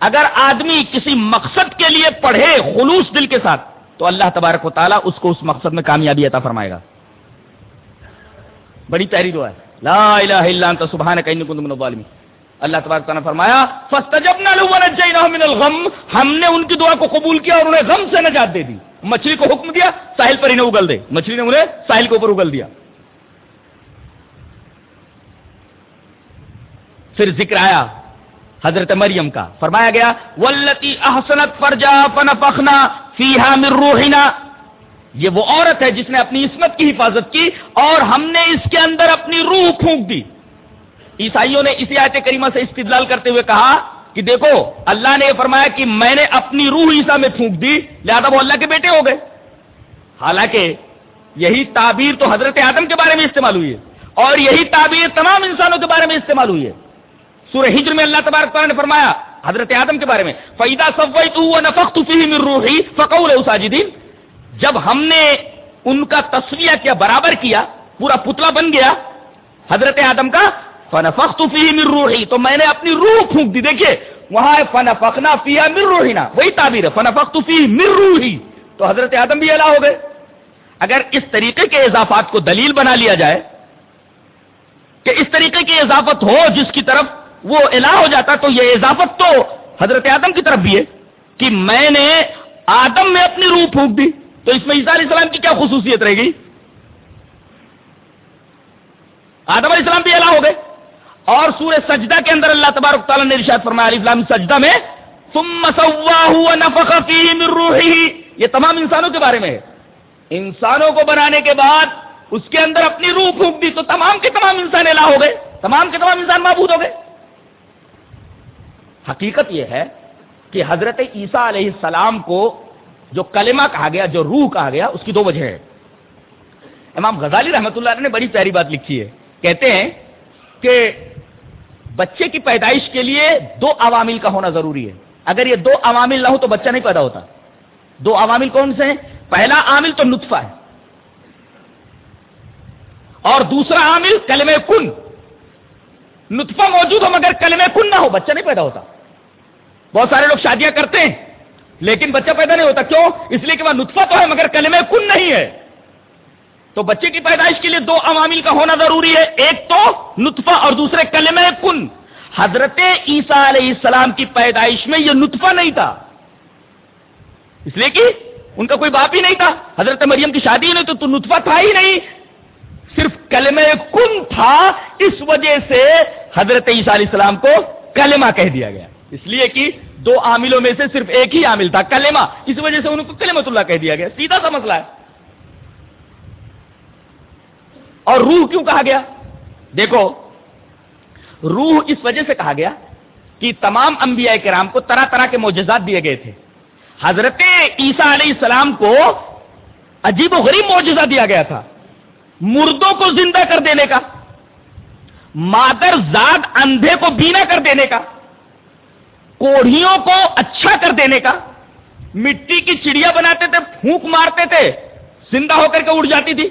اگر آدمی کسی مقصد کے لیے پڑھے خلوص دل کے ساتھ، تو اللہ تبارک و تعالیٰ اس کو اس مقصد میں کامیابی عطا فرمائے گا۔ بڑی پیاری دعا ہے۔ لا الہ الا انت سبحانک انی کنت من الظالمین۔ اللہ تبارک تعالیٰ نے فرمایا، فاستجبنا له ونجيناه من الغم۔ ہم نے ان کی دعا کو قبول کیا اور انہیں غم سے نجات دے دی۔ مچھلی کو حکم دیا، ساحل پر انہیں اگل دے۔ مچھلی نے انہیں ساحل کے اوپر اگل دیا۔ پھر ذکر آیا حضرت مریم کا فرمایا گیا ولتی احسنت فرجا فنفخنا فیہا من روحنا۔ یہ وہ عورت ہے جس نے اپنی عصمت کی حفاظت کی اور ہم نے اس کے اندر اپنی روح پھونک دی۔ عیسائیوں نے اسی آیت کریمہ سے استدلال کرتے ہوئے کہا کہ دیکھو، اللہ نے یہ فرمایا کہ میں نے اپنی روح عیسا میں پھونک دی، لہذا وہ اللہ کے بیٹے ہو گئے۔ حالانکہ یہی تعبیر تو حضرت آدم کے بارے میں استعمال ہوئی ہے اور یہی تعبیر تمام انسانوں کے بارے میں استعمال ہوئی ہے۔ سورہ ہجر میں اللہ تبارک تعالیٰ نے فرمایا، حضرت آدم کے بارے میں فیدا سفت روحی فقول ساجدین جب ہم نے ان کا تصویہ کیا، برابر کیا، پورا پتلا بن گیا، حضرت آدم کا، فنفخت فیہ من روحی تو میں نے اپنی روح پھونک دی، دیکھیے، وہاں ہے فنفخنا فیہا من روحینا وہی تعبیر ہے، فنفخت فیہ من روحی تو حضرت آدم بھی اللہ ہو گئے۔ اگر اس طریقے کے اضافات کو دلیل بنا لیا جائے، کہ اس طریقے کی اضافت ہو جس کی طرف وہ الہ ہو جاتا تو یہ اضافت تو حضرت آدم کی طرف بھی ہے کہ میں نے آدم میں اپنی روح پھونک دی۔ تو اس میں عیسیٰ علیہ السلام کی کیا خصوصیت رہے گی آدم علیہ السلام بھی الہ ہو گئے۔ اور سورہ سجدہ کے اندر اللہ تبارک تعالیٰ نے ارشاد فرمایا علیہ السلام سجدہ میں ثم ونفخ فيه من روحه یہ تمام انسانوں کے بارے میں ہے۔ انسانوں کو بنانے کے بعد اس کے اندر اپنی روح پھونک دی تو تمام کے تمام انسان الہ ہو گئے۔ تمام کے تمام انسان معبود ہو گئے۔ حقیقت یہ ہے کہ حضرت عیسیٰ علیہ السلام کو جو کلمہ کہا گیا، جو روح کہا گیا، اس کی دو وجہ ہے امام غزالی رحمت اللہ علیہ نے بڑی پیاری بات لکھی ہے۔ کہتے ہیں کہ بچے کی پیدائش کے لیے دو عوامل کا ہونا ضروری ہے۔ اگر یہ دو عوامل نہ ہو تو بچہ نہیں پیدا ہوتا۔ دو عوامل کون سے ہیں؟ پہلا عامل تو نطفہ ہے۔ اور دوسرا عامل کلمہ کن۔ نطفہ موجود ہو مگر کلمہ کن نہ ہو، بچہ نہیں پیدا ہوتا۔ بہت سارے لوگ شادیاں کرتے ہیں لیکن بچہ پیدا نہیں ہوتا۔ کیوں؟ اس لیے کہ وہ نطفہ تو ہے مگر کلمہ کن نہیں ہے؟ تو بچے کی پیدائش کے لیے دو عوامل کا ہونا ضروری ہے۔ ایک تو نطفہ اور دوسرے کلمہ کن۔ حضرت عیسیٰ علیہ السلام کی پیدائش میں یہ نطفہ نہیں تھا۔ اس لیے کہ ان کا کوئی باپ ہی نہیں تھا۔ حضرت مریم کی شادی نہیں تو, تو نطفہ تھا ہی نہیں۔ صرف کلمہ کن تھا اس وجہ سے حضرت عیسیٰ علیہ السلام کو کلمہ کہہ دیا گیا۔ اس لیے کہ دو عاملوں میں سے صرف ایک ہی عامل تھا کلمہ اس وجہ سے ان کو کلمت اللہ کہہ دیا گیا۔ سیدھا سا مسئلہ ہے۔ اور روح کیوں کہا گیا؟ دیکھو، روح اس وجہ سے کہا گیا کہ تمام انبیاء کرام کو طرح طرح کے معجزات دیے گئے تھے۔ حضرت عیسیٰ علیہ السلام کو عجیب و غریب معجزہ دیا گیا تھا۔ مردوں کو زندہ کر دینے کا، مادر زاد اندھے کو بینا کر دینے کا۔ کوڑھیوں کو اچھا کر دینے کا۔ مٹی کی چڑیا بناتے تھے، پھونک مارتے تھے، زندہ ہو کر کے اڑ جاتی تھی۔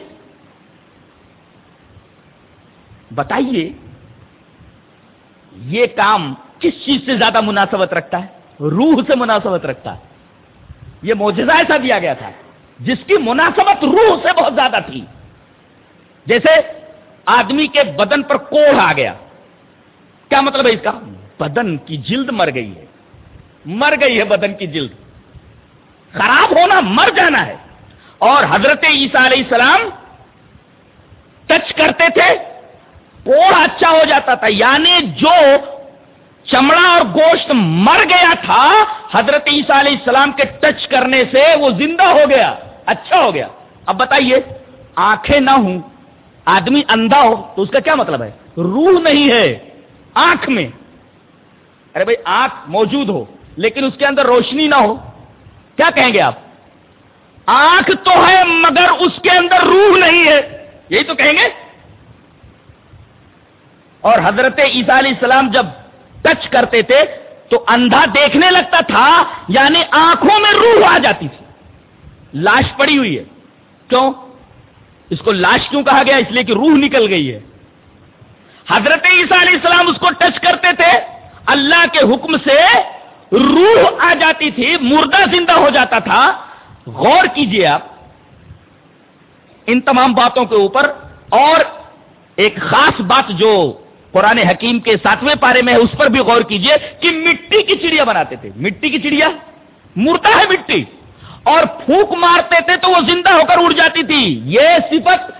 بتائیے، یہ کام کس چیز سے زیادہ مناسبت رکھتا ہے؟ روح سے مناسبت رکھتا ہے۔ یہ موجزہ ایسا دیا گیا تھا جس کی مناسبت روح سے بہت زیادہ تھی۔ جیسے آدمی کے بدن پر کوڑ آ گیا۔ کیا مطلب ہے اس کا؟ بدن کی جلد مر گئی ہے۔ مر گئی ہے بدن کی جلد۔ خراب ہونا مر جانا ہے۔ اور حضرت عیسیٰ علیہ السلام ٹچ کرتے تھے کوڑ اچھا ہو جاتا تھا۔ یعنی جو چمڑا اور گوشت مر گیا تھا، حضرت عیسیٰ علیہ السلام کے ٹچ کرنے سے وہ زندہ ہو گیا اچھا ہو گیا۔ اب بتائیے، آنکھیں نہ ہوں، آدمی اندھا ہو تو اس کا کیا مطلب ہے؟ روح نہیں ہے، آنکھ میں۔ ارے بھائی آنکھ موجود ہو، لیکن اس کے اندر روشنی نہ ہو۔ کیا کہیں گے آپ؟ آنکھ تو ہے، مگر اس کے اندر روح نہیں ہے۔ یہی تو کہیں گے؟ اور حضرت عیسیٰ علیہ السلام جب ٹچ کرتے تھے، تو اندھا دیکھنے لگتا تھا یعنی آنکھوں میں روح آ جاتی تھی۔ لاش پڑی ہوئی ہے۔ کیوں؟ اس کو لاش کیوں کہا گیا؟ اس لیے کہ روح نکل گئی ہے۔ حضرت عیسیٰ علیہ السلام اس کو ٹچ کرتے تھے اللہ کے حکم سے روح آ جاتی تھی، مردہ زندہ ہو جاتا تھا۔ غور کیجیے آپ، ان تمام باتوں کے اوپر اور ایک خاص بات جو قرآن حکیم کے ساتویں پارے میں ہے، اس پر بھی غور کیجیے کہ مٹی کی چڑیا بناتے تھے۔ مٹی کی چڑیا؟ مردہ ہے مٹی۔ اور پھونک مارتے تھے تو وہ زندہ ہو کر اڑ جاتی تھی۔ یہ صفت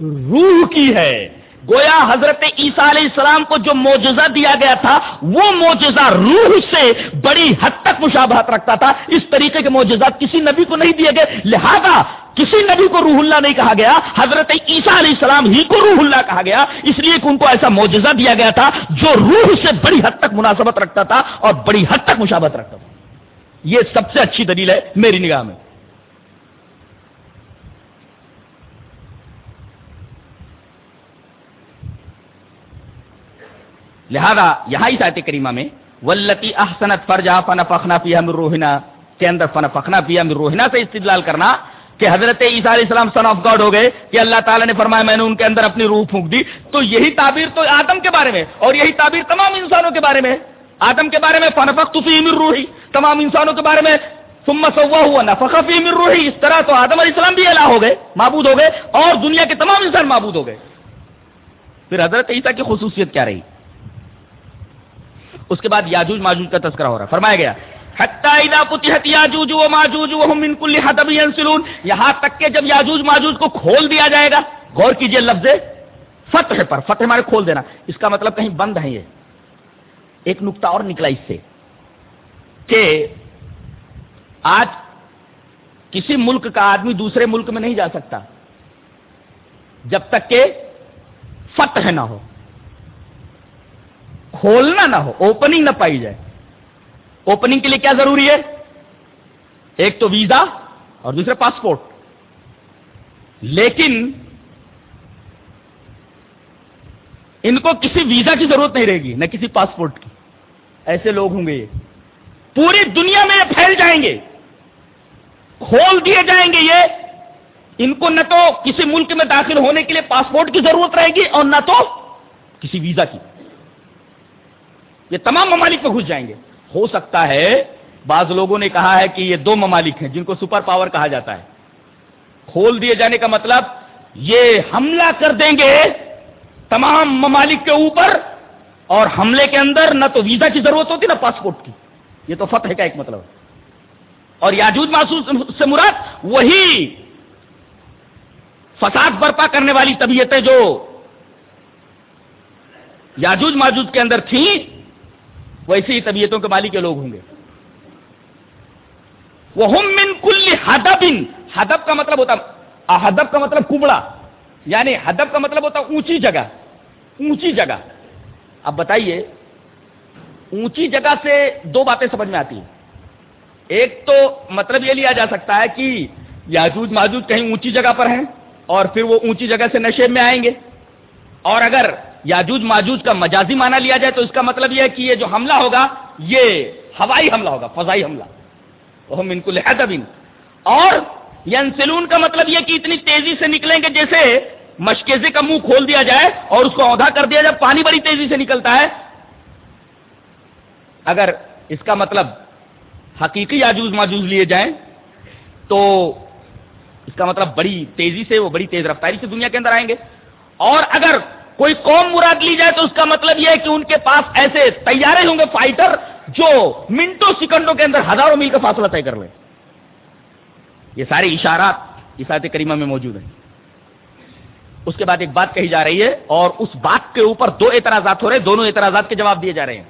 روح کی ہے۔ گویا حضرت عیسیٰ علیہ السلام کو جو موجزہ دیا گیا تھا، وہ موجزہ روح سے بڑی حد تک مشابہت رکھتا تھا۔ اس طریقے کے موجزات کسی نبی کو نہیں دیے گئے۔ لہذا کسی نبی کو روح اللہ نہیں کہا گیا، حضرت عیسیٰ علیہ السلام ہی کو روح اللہ کہا گیا۔ اس لیے کہ ان کو ایسا موجزہ دیا گیا تھا جو روح سے بڑی حد تک مناسبت رکھتا تھا اور بڑی حد تک مشابت رکھتا تھا۔ یہ سب سے اچھی دلیل ہے میری نگاہ میں۔ لہذا یہاں اس آیت کریمہ میں ولتی احسنت فرجا فن فخنا پیا مر روحنا کے اندر فن فخنا پیا مر روحنا سے استدلال کرنا کہ حضرت عیسیٰ علیہ السلام سن آف گاڈ ہو گئے، کہ اللہ تعالیٰ نے فرمایا میں نے ان کے اندر اپنی روح پھونک دی۔ تو یہی تعبیر تو آدم کے بارے میں، اور یہی تعبیر تمام انسانوں کے بارے میں۔ آدم کے بارے میں فنفق فی مر روحی، تمام انسانوں کے بارے میں۔ ثم سوا ہوا نفق فی مر روحی، اس طرح تو آدم علیہ السلام بھی الہ ہو گئے، معبود ہو گئے، اور دنیا کے تمام انسان معبود ہو گئے۔ پھر حضرت عیسیٰ کی خصوصیت کیا رہی؟ اس کے بعد یاجوج ماجوج کا تذکرہ ہو رہا فرمایا گیا یہاں تک کہ جب یاجوج ماجوج کو کھول دیا جائے گا، غور کیجیے لفظ فتح پر، فتح ہمارے کھول دینا۔ اس کا مطلب کہیں بند ہے یہ۔ ایک نقطہ اور نکلا اس سے کہ آج کسی ملک کا آدمی دوسرے ملک میں نہیں جا سکتا جب تک کہ فتح نہ ہو۔ کھولنا نہ ہو اوپننگ نہ پائی جائے۔ اوپننگ کے لیے کیا ضروری ہے؟ ایک تو ویزا اور دوسرے پاسپورٹ لیکن ان کو کسی ویزا کی ضرورت نہیں رہے گی، نہ کسی پاسپورٹ کی۔ ایسے لوگ ہوں گے یہ۔ پوری دنیا میں یہ پھیل جائیں گے۔ کھول دیے جائیں گے یہ۔ ان کو نہ تو کسی ملک میں داخل ہونے کے لیے پاسپورٹ کی ضرورت رہے گی اور نہ تو کسی ویزا کی۔ یہ تمام ممالک میں گھس جائیں گے۔ ہو سکتا ہے بعض لوگوں نے کہا ہے کہ یہ دو ممالک ہیں جن کو سپر پاور کہا جاتا ہے۔ کھول دیے جانے کا مطلب یہ حملہ کر دیں گے تمام ممالک کے اوپر اور حملے کے اندر نہ تو ویزا کی ضرورت ہوتی، نہ پاسپورٹ کی۔ یہ تو فتح کا ایک مطلب ہے۔ اور یاجوج محسوس سے مراد وہی فساد برپا کرنے والی طبیعتیں جو یاجوج ماجوج کے اندر تھیں ویسی ہی طبیعتوں کے مالی کے لوگ ہوں گے۔ وہ من کل ہدب ہدب کا مطلب ہوتا ہدب کا مطلب کبڑا۔ یعنی ہدب کا مطلب ہوتا اونچی جگہ اونچی جگہ۔ اب بتائیے، اونچی جگہ سے دو باتیں سمجھ میں آتی ہیں۔ ایک تو مطلب یہ لیا جا سکتا ہے کہ یاجوج ماجوج کہیں اونچی جگہ پر ہیں اور پھر وہ اونچی جگہ سے نشے میں آئیں گے۔ اور اگر یاجوج ماجوج کا مجازی مانا لیا جائے تو اس کا مطلب یہ ہے کہ یہ جو حملہ ہوگا، یہ ہوائی حملہ ہوگا، فضائی حملہ۔ وہ ان کو لہٰذا اور ینسلون کا مطلب یہ کہ اتنی تیزی سے نکلیں گے جیسے مشکیزے کا منہ کھول دیا جائے اور اس کو اودا کر دیا جائے، پانی بڑی تیزی سے نکلتا ہے۔ اگر اس کا مطلب حقیقی آجوز ماجوز لیے جائیں، تو اس کا مطلب بڑی تیزی سے، وہ بڑی تیز رفتاری سے دنیا کے اندر آئیں گے۔ اور اگر کوئی قوم مراد لی جائے تو اس کا مطلب یہ ہے کہ ان کے پاس ایسے تیارے ہوں گے فائٹر جو منٹوں سیکنڈوں کے اندر ہزاروں میل کا فاصلہ طے کر لیں۔ یہ سارے اشارات اسات کریمہ میں موجود ہیں۔ اس کے بعد ایک بات کہی جا رہی ہے اور اس بات کے اوپر دو اعتراضات ہو رہے ہیں، دونوں اعتراضات کے جواب دیے جا رہے ہیں۔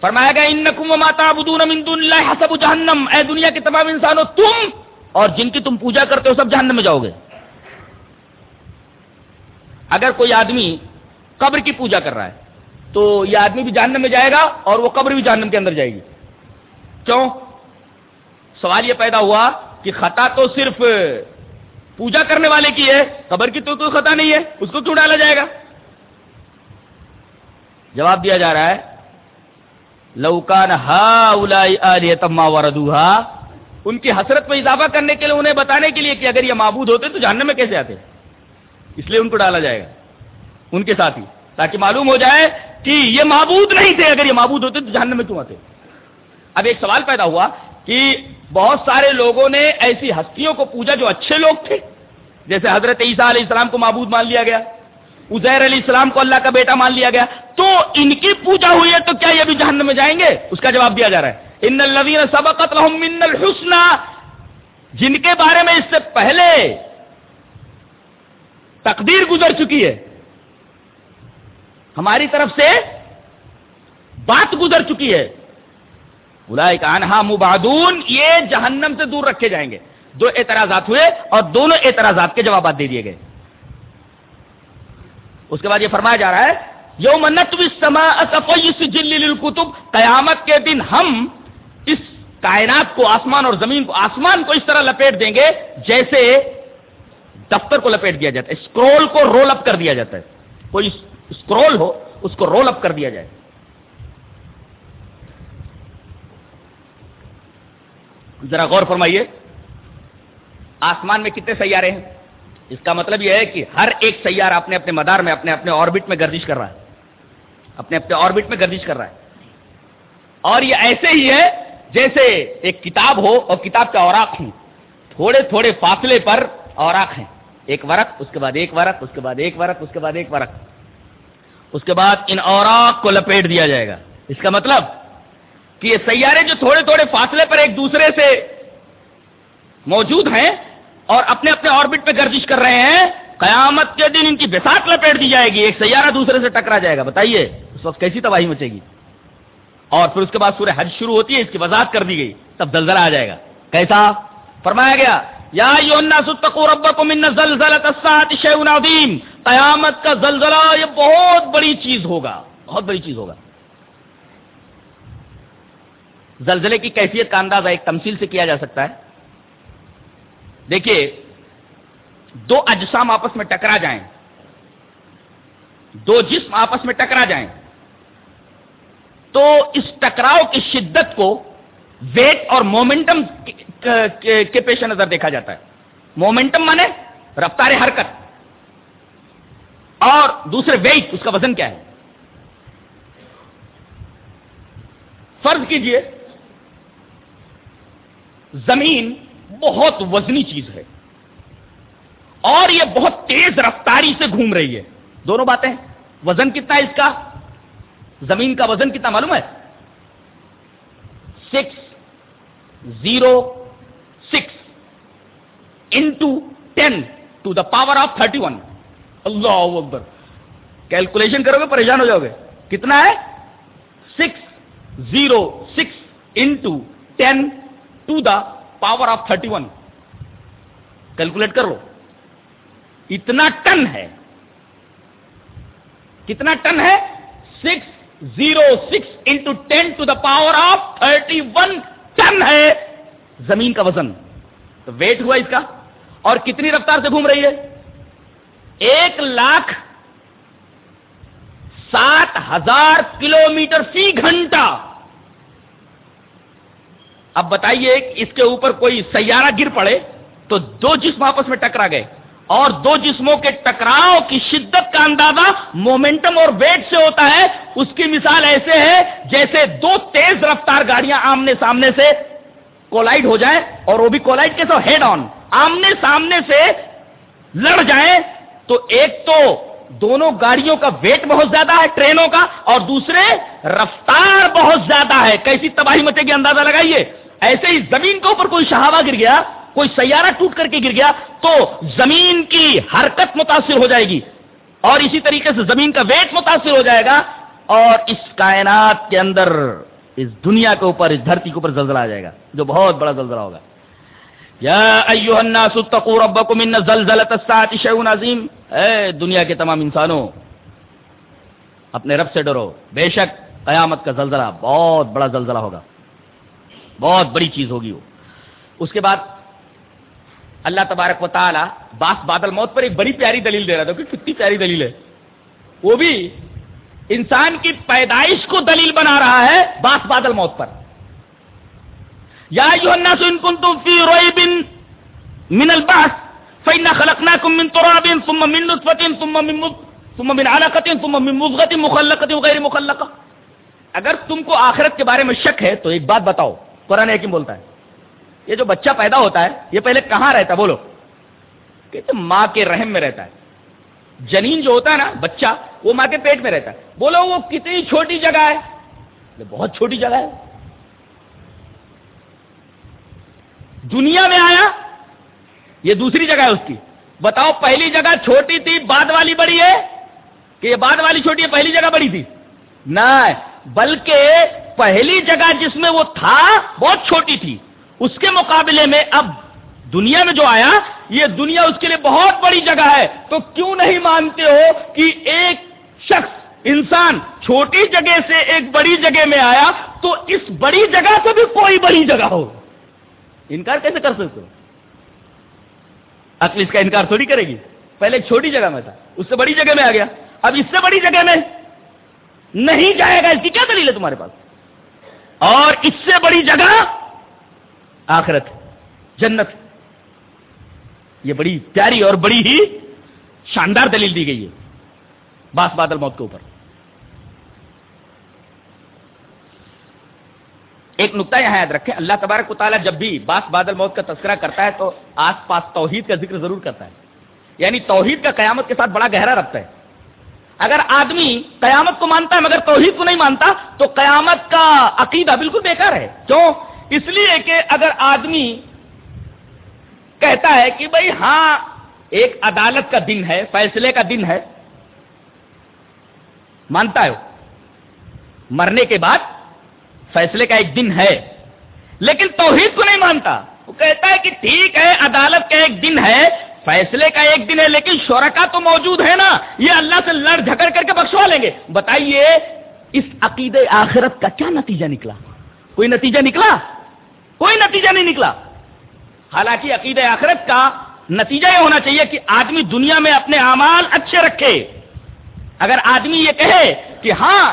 فرمایا گیا ان حسب جہنم۔ اے دنیا کے تمام انسانوں، تم اور جن کی تم پوجا کرتے ہو، سب جہنم میں جاؤ گے۔ اگر کوئی آدمی قبر کی پوجا کر رہا ہے، تو یہ آدمی بھی جہنم میں جائے گا اور وہ قبر بھی جہنم کے اندر جائے گی۔ کیوں؟ سوال یہ پیدا ہوا کہ خطا تو صرف پوجا کرنے والے کی ہے، قبر کی تو کوئی خطا نہیں ہے، اس کو کیوں ڈالا جائے گا؟ جواب دیا جا رہا ہے لوکان ہا وردوہا، ان کی حسرت میں اضافہ کرنے کے لیے، انہیں بتانے کے لیے کہ اگر یہ معبود ہوتے تو جاننے میں کیسے آتے؟ اس لیے ان کو ڈالا جائے گا، ان کے ساتھ ہی، تاکہ معلوم ہو جائے کہ یہ معبود نہیں تھے، اگر یہ معبود ہوتے تو جاننے میں کیوں آتے؟ اب ایک سوال پیدا ہوا کہ بہت سارے لوگوں نے ایسی ہستیوں کو پوجا جو اچھے لوگ تھے، جیسے حضرت عیسیٰ علیہ السلام کو معبود مان لیا گیا، عزیر علیہ السلام کو اللہ کا بیٹا مان لیا گیا، تو ان کی پوجا ہوئی ہے تو کیا یہ بھی جہنم میں جائیں گے؟ اس کا جواب دیا جا رہا ہے، ان الذین سبقت لهم من جن کے بارے میں اس سے پہلے تقدیر گزر چکی ہے۔ ہماری طرف سے بات گزر چکی ہے۔ انہا مبادون یہ جہنم سے دور رکھے جائیں گے۔ دو اعتراضات ہوئے اور دونوں اعتراضات کے جوابات دے دیے گئے۔ اس کے بعد یہ فرمایا جا رہا ہے، یوم الکتب قیامت کے دن ہم اس کائنات کو، آسمان اور زمین کو، آسمان کو اس طرح لپیٹ دیں گے جیسے دفتر کو لپیٹ دیا جاتا ہے۔ اسکرول کو رول اپ کر دیا جاتا ہے۔ کوئی اسکرول ہو، اس کو رول اپ کر دیا جائے۔ ذرا غور فرمائیے۔ آسمان میں کتنے سیارے ہیں؟ اس کا مطلب یہ ہے کہ ہر ایک سیارہ اپنے اپنے مدار میں، اپنے اپنے آربٹ میں گردش کر رہا ہے۔ اپنے اپنے آربٹ میں گردش کر رہا ہے۔ اور یہ ایسے ہی ہے جیسے ایک کتاب ہو اور کتاب کا اوراق ہوں تھوڑے تھوڑے فاصلے پر اوراق ہیں۔ ایک ورق، اس کے بعد ایک ورق، اس کے بعد ایک ورق، اس کے بعد ایک ورق۔ اس کے بعد ان اوراق کو لپیٹ دیا جائے گا۔ اس کا مطلب کہ یہ سیارے جو تھوڑے تھوڑے فاصلے پر ایک دوسرے سے موجود ہیں اور اپنے اپنے آربٹ پہ گردش کر رہے ہیں، قیامت کے دن ان کی بساط لپیٹ دی جائے گی، ایک سیارہ دوسرے سے ٹکرا جائے گا۔ بتائیے، اس وقت کیسی تباہی مچے گی؟ اور پھر اس کے بعد سورہ حج شروع ہوتی ہے، اس کی وضاحت کر دی گئی، تب دلزلہ آ جائے گا۔ کیسا؟ فرمایا گیا یا عظیم. قیامت کا زلزلہ یہ بہت بڑی چیز ہوگا، بہت بڑی چیز ہوگا۔ زلزلے کی کیفیت کا اندازہ ایک تمثیل سے کیا جا سکتا ہے؟ دیکھیے، دو اجسام آپس میں ٹکرا جائیں، دو جسم آپس میں ٹکرا جائیں، تو اس ٹکراؤ کی شدت کو ویٹ اور مومنٹم کے پیش نظر دیکھا جاتا ہے۔ مومنٹم مانے رفتار حرکت۔ اور دوسرے ویٹ، اس کا وزن کیا ہے؟ فرض کیجیے، زمین بہت وزنی چیز ہے۔ اور یہ بہت تیز رفتاری سے گھوم رہی ہے۔ دونوں باتیں، وزن کتنا ہے اس کا؟ زمین کا وزن کتنا معلوم ہے؟ Six zero six into ten to the power of thirty one اللہ اکبر کیلکولیشن کرو گے پریشان ہو جاؤ گے کتنا ہے six zero six into ten to the power of thirty one calculate کر لو اتنا ٹن ہے کتنا ٹن ہے six zero six into ten to the power of thirty one ton ہے زمین کا وزن تو ویٹ ہوا اس کا اور کتنی رفتار سے گھوم رہی ہے؟ ایک لاکھ سات ہزار کلو میٹر فی گھنٹہ۔ اب بتائیے اس کے اوپر کوئی سیارہ گر پڑے تو دو جسم آپس میں ٹکرا گئے اور دو جسموں کے ٹکراؤ کی شدت کا اندازہ مومنٹم اور ویٹ سے ہوتا ہے۔ اس کی مثال ایسے ہے جیسے دو تیز رفتار گاڑیاں آمنے سامنے سے کولائڈ ہو جائیں اور وہ بھی کولائڈ کے ہیڈ آن آمنے سامنے سے لڑ جائیں تو ایک تو دونوں گاڑیوں کا ویٹ بہت زیادہ ہے ٹرینوں کا اور دوسرے رفتار بہت زیادہ ہے. کیسی تباہی مچے گی اندازہ لگائیے. ایسے ہی زمین کے اوپر کوئی شہابہ گر گیا، کوئی سیارہ ٹوٹ کر کے گر گیا تو زمین کی حرکت متاثر ہو جائے گی اور اسی طریقے سے زمین کا ویٹ متاثر ہو جائے گا اور اس کائنات کے اندر اس دنیا کے اوپر، اس دھرتی کے اوپر زلزلہ آ جائے گا، جو بہت بڑا زلزلہ ہوگا۔ یا ایوہ الناس اتقوا ربکم ان زلزلت الساعت شیء عظیم۔ اے دنیا کے تمام انسانوں، اپنے رب سے ڈرو۔ بے شک قیامت کا زلزلہ بہت بڑا زلزلہ ہوگا۔ بہت بڑی چیز ہوگی وہ۔ اس کے بعد اللہ تبارک و تعالی باس بادل موت پر ایک بڑی پیاری دلیل دے رہا تھا کتنی پیاری دلیل ہے۔ وہ بھی انسان کی پیدائش کو دلیل بنا رہا ہے باس بادل موت پر۔ یا الناس ان کنتم فی ریب من البعث فإنا خلقناكم من تراب ثم من نطفة ثم من مض... ثم من علقة ثم من مضغة مخلقة وغير مخلقة۔ اگر تم کو آخرت کے بارے میں شک ہے تو ایک بات بتاؤ، قرآن حکیم بولتا ہے۔ یہ جو بچہ پیدا ہوتا ہے، یہ پہلے کہاں رہتا ہے؟ بولو۔ کہتے ماں کے رحم میں رہتا ہے۔ جنین جو ہوتا ہے نا، بچہ وہ ماں کے پیٹ میں رہتا ہے۔ بولو وہ کتنی چھوٹی جگہ ہے۔ بہت چھوٹی جگہ ہے۔ دنیا میں آیا۔ یہ دوسری جگہ ہے اس کی۔ بتاؤ پہلی جگہ چھوٹی تھی، بعد والی بڑی ہے؟ کہ یہ بعد والی چھوٹی ہے، پہلی جگہ بڑی تھی؟ نہ۔ بلکہ پہلی جگہ جس میں وہ تھا، بہت چھوٹی تھی۔ اس کے مقابلے میں اب دنیا میں جو آیا، یہ دنیا اس کے لیے بہت بڑی جگہ ہے۔ تو کیوں نہیں مانتے ہو کہ ایک شخص انسان چھوٹی جگہ سے ایک بڑی جگہ میں آیا تو اس بڑی جگہ سے بھی کوئی بڑی جگہ ہو۔ انکار کیسے کر سکتے ہو؟ عقل اس کا انکار تھوڑی کرے گی۔ پہلے چھوٹی جگہ میں تھا، اس سے بڑی جگہ میں آ گیا۔ اب اس سے بڑی جگہ میں نہیں جائے گا، اس کی کیا دلیل ہے تمہارے پاس؟ اور اس سے بڑی جگہ آخرت، جنت۔ یہ بڑی پیاری اور بڑی ہی شاندار دلیل دی گئی ہے۔ باس بادل موت کے اوپر۔ ایک نقطہ یہاں یاد رکھیں، اللہ تبارک و تعالیٰ جب بھی باس بادل موت کا تذکرہ کرتا ہے تو آس پاس توحید کا ذکر ضرور کرتا ہے۔ یعنی توحید کا قیامت کے ساتھ بڑا گہرا ربط ہے۔ اگر آدمی قیامت کو مانتا ہے مگر توحید کو نہیں مانتا، تو قیامت کا عقیدہ بالکل بیکار ہے۔ کیوں؟ اس لیے کہ اگر آدمی کہتا ہے کہ بھائی ہاں ایک عدالت کا دن ہے، فیصلے کا دن ہے مانتا ہے مرنے کے بعد فیصلے کا ایک دن ہے، لیکن توحید کو نہیں مانتا۔ وہ کہتا ہے کہ ٹھیک ہے، عدالت کا ایک دن ہے، فیصلے کا ایک دن ہے، لیکن شرکا تو موجود ہے نا۔ یہ اللہ سے لڑ جھگڑ کر کے بخشوا لیں گے۔ بتائیے، اس عقید آخرت کا کیا نتیجہ نکلا؟ کوئی نتیجہ نکلا؟ کوئی نتیجہ نہیں نکلا۔ حالانکہ عقید آخرت کا نتیجہ یہ ہونا چاہیے کہ آدمی دنیا میں اپنے اعمال اچھے رکھے۔ اگر آدمی یہ کہے کہ ہاں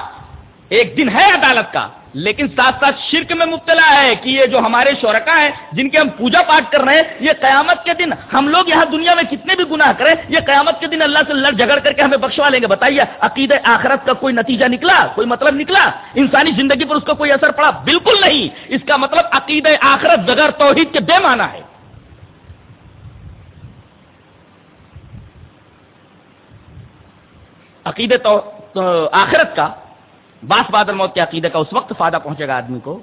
ایک دن ہے عدالت کا، لیکن ساتھ ساتھ شرک میں مبتلا ہے کہ یہ جو ہمارے شرکا ہیں، جن کے ہم پوجا پاٹ کر رہے ہیں، یہ قیامت کے دن ہم لوگ یہاں دنیا میں کتنے بھی گناہ کریں، یہ قیامت کے دن اللہ سے لڑ جھگڑ کر کے ہمیں بخشوا لیں گے۔ بتائیے عقید آخرت کا کوئی نتیجہ نکلا؟ کوئی مطلب نکلا؟ انسانی زندگی پر اس کا کوئی اثر پڑا؟ بالکل نہیں۔ اس کا مطلب عقید آخرت بغیر توحید کے بے معنی ہے۔ عقید تو آخرت کا، باس بادل موت کے عقیدے کا اس وقت فائدہ پہنچے گا آدمی کو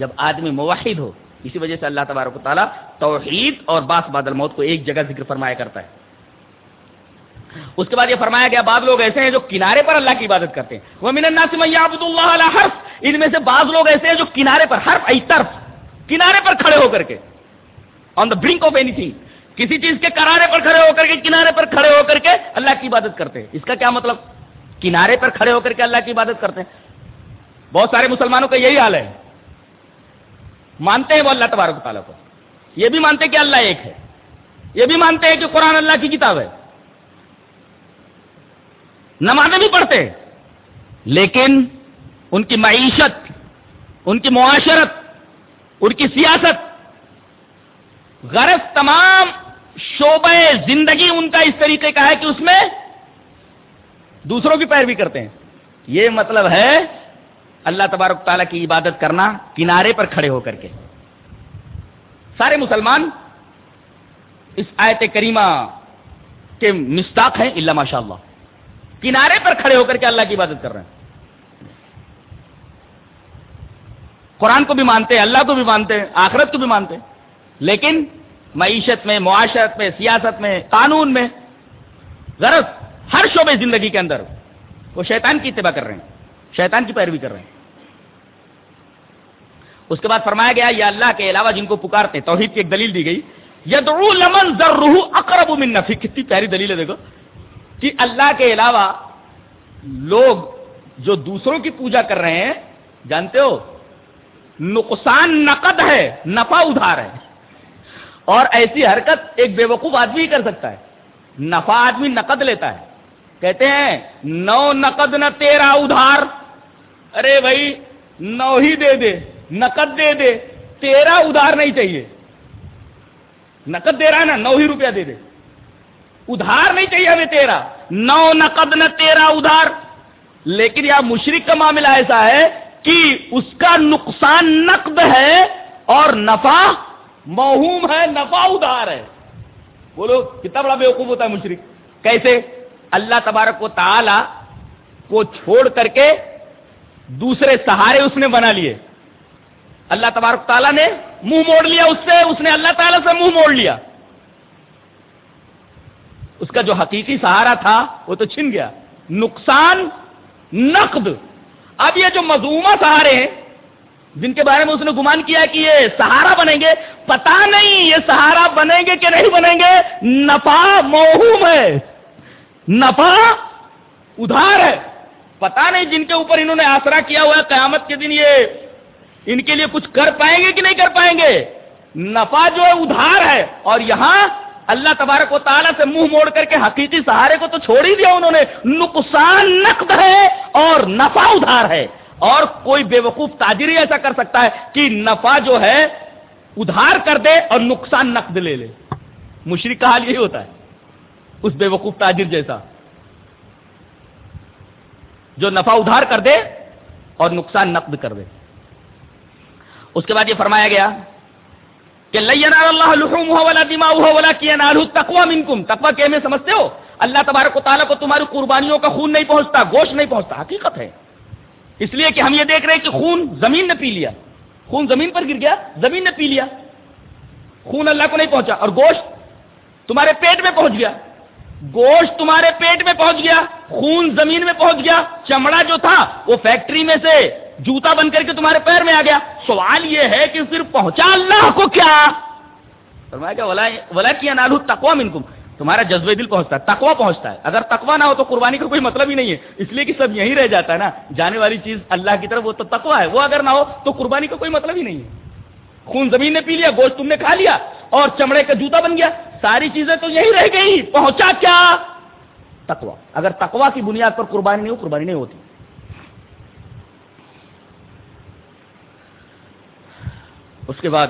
جب آدمی موحد ہو۔ اسی وجہ سے اللہ تبارک و تعالیٰ توحید اور باس بادل موت کو ایک جگہ ذکر فرمایا کرتا ہے۔ اس کے بعد یہ فرمایا گیا، بعض لوگ ایسے ہیں جو کنارے پر اللہ کی عبادت کرتے ہیں۔ وہ من الناس من یعبد اللہ علی حرف۔ ان میں سے بعض لوگ ایسے ہیں جو کنارے پر حرف ای طرف، کنارے پر کھڑے ہو کر کے on the brink of anything کسی چیز کے کنارے پر کھڑے ہو کر کے، کنارے پر کھڑے ہو کر کے اللہ کی عبادت کرتے ہیں۔ اس کا کیا مطلب؟ کنارے پر کھڑے ہو کر کے اللہ کی عبادت کرتے ہیں۔ بہت سارے مسلمانوں کا یہی حال ہے۔ مانتے ہیں وہ اللہ تبارک تعالیٰ کو۔ یہ بھی مانتے ہیں کہ اللہ ایک ہے۔ یہ بھی مانتے ہیں کہ قرآن اللہ کی کتاب ہے۔ نمازیں بھی پڑھتے ہیں۔ لیکن ان کی معیشت، ان کی معاشرت، ان کی سیاست، غرض تمام شعبے زندگی ان کا اس طریقے کا ہے کہ اس میں دوسروں کی پیروی کرتے ہیں۔ یہ مطلب ہے اللہ تبارک تعالیٰ کی عبادت کرنا کنارے پر کھڑے ہو کر کے۔ سارے مسلمان اس آیت کریمہ کے مستاق ہیں اللہ ماشاء اللہ کنارے پر کھڑے ہو کر کے اللہ کی عبادت کر رہے ہیں۔ قرآن کو بھی مانتے ہیں، اللہ کو بھی مانتے ہیں، آخرت کو بھی مانتے ہیں، لیکن معیشت میں، معاشرت میں، سیاست میں، قانون میں، غرض ہر شعبے زندگی کے اندر وہ شیطان کی اتباع کر رہے ہیں، شیطان کی پیروی کر رہے ہیں۔ اس کے بعد فرمایا گیا یہ اللہ کے علاوہ جن کو پکارتے، توحید کی ایک دلیل دی گئی، یدعو لمن ذرہ اقرب من نفی کتنی پیاری دلیل ہے دیکھو۔ کہ اللہ کے علاوہ لوگ جو دوسروں کی پوجا کر رہے ہیں، جانتے ہو، نقصان نقد ہے، نفع ادھار ہے۔ اور ایسی حرکت ایک بے وقوف آدمی ہی کر سکتا ہے۔ نفع آدمی نقد لیتا ہے۔ کہتے ہیں، نو نقد نہ تیرا ادھار۔ ارے بھائی، نو ہی دے دے، نقد دے دے، تیرا ادھار نہیں چاہیے۔ نقد دے رہا ہے نا، نو ہی روپیہ دے دے۔ ادھار نہیں چاہیے ہمیں تیرا۔ نو نقد نہ تیرا ادھار۔ لیکن یہاں مشرق کا معاملہ ایسا ہے کہ اس کا نقصان نقد ہے اور نفع موہوم ہے، نفع ادھار ہے۔ بولو، کتنا بڑا بیوقوف ہوتا ہے مشرق کیسے؟ اللہ تبارک و تعالی کو چھوڑ کر کے دوسرے سہارے اس نے بنا لیے۔ اللہ تبارک تعالیٰ نے منہ موڑ لیا اس سے، اس نے اللہ تعالیٰ سے منہ موڑ لیا۔ اس کا جو حقیقی سہارا تھا، وہ تو چھن گیا۔ نقصان، نقد۔ اب یہ جو مزومہ سہارے ہیں جن کے بارے میں اس نے گمان کیا کہ یہ سہارا بنیں گے، پتا نہیں یہ سہارا بنیں گے کہ نہیں بنیں گے۔ نفع موہوم ہے۔ نفع ادھار ہے۔ پتا نہیں جن کے اوپر انہوں نے آسرا کیا ہوا ہے، قیامت کے دن یہ ان کے لیے کچھ کر پائیں گے کہ نہیں کر پائیں گے۔ نفع جو ہے، ادھار ہے۔ اور یہاں اللہ تبارک و تعالیٰ سے منہ موڑ کر کے حقیقی سہارے کو تو چھوڑ ہی دیا انہوں نے۔ نقصان نقد ہے اور نفع ادھار ہے۔ اور کوئی بے وقوف تاجر ہی ایسا کر سکتا ہے کہ نفع جو ہے ادھار کر دے اور نقصان نقد لے لے۔ مشرق کا حال یہی ہوتا ہے، اس بے وقوف تاجر جیسا۔ جو نفع ادھار کر دے اور نقصان نقد کر دے۔ اس کے بعد یہ فرمایا گیا کہ اللہ لحوم ہو والا دماغ ہو والا تکوا منکم۔ تکوا کے میں سمجھتے ہو؟ اللہ تبارک و تعالیٰ کو تمہاری قربانیوں کا خون نہیں پہنچتا، گوشت نہیں پہنچتا، حقیقت ہے۔ اس لیے کہ ہم یہ دیکھ رہے ہیں کہ خون زمین نے پی لیا۔ خون زمین پر گر گیا، زمین نے پی لیا۔ خون اللہ کو نہیں پہنچا۔ اور گوشت تمہارے پیٹ میں پہنچ گیا۔ گوشت تمہارے پیٹ میں پہنچ گیا۔ خون زمین میں پہنچ گیا۔ چمڑا جو تھا، وہ فیکٹری میں سے جوتا بن کر کے تمہارے پیر میں آ گیا۔ سوال یہ ہے کہ پھر پہنچا اللہ کو کیا؟ فرمایا ولا کیا نالو تکوا منکم تمہارا جذبے دل پہنچتا ہے تکوا پہنچتا ہے۔ اگر تکوا نہ ہو تو قربانی کا کوئی مطلب ہی نہیں ہے۔ اس لیے کہ سب یہی رہ جاتا ہے نا۔ جانے والی چیز اللہ کی طرف، وہ تو تکوا ہے۔ وہ اگر نہ ہو تو قربانی کا کوئی مطلب ہی نہیں ہے۔ خون زمین نے پی لیا، گوشت تم نے کھا لیا اور چمڑے کا جوتا بن گیا۔ ساری چیزیں تو یہی رہ گئی۔ پہنچا کیا؟ تکوا اگر تکوا کی بنیاد پر قربانی نہیں ہو، قربانی نہیں ہوتی۔ اس کے بعد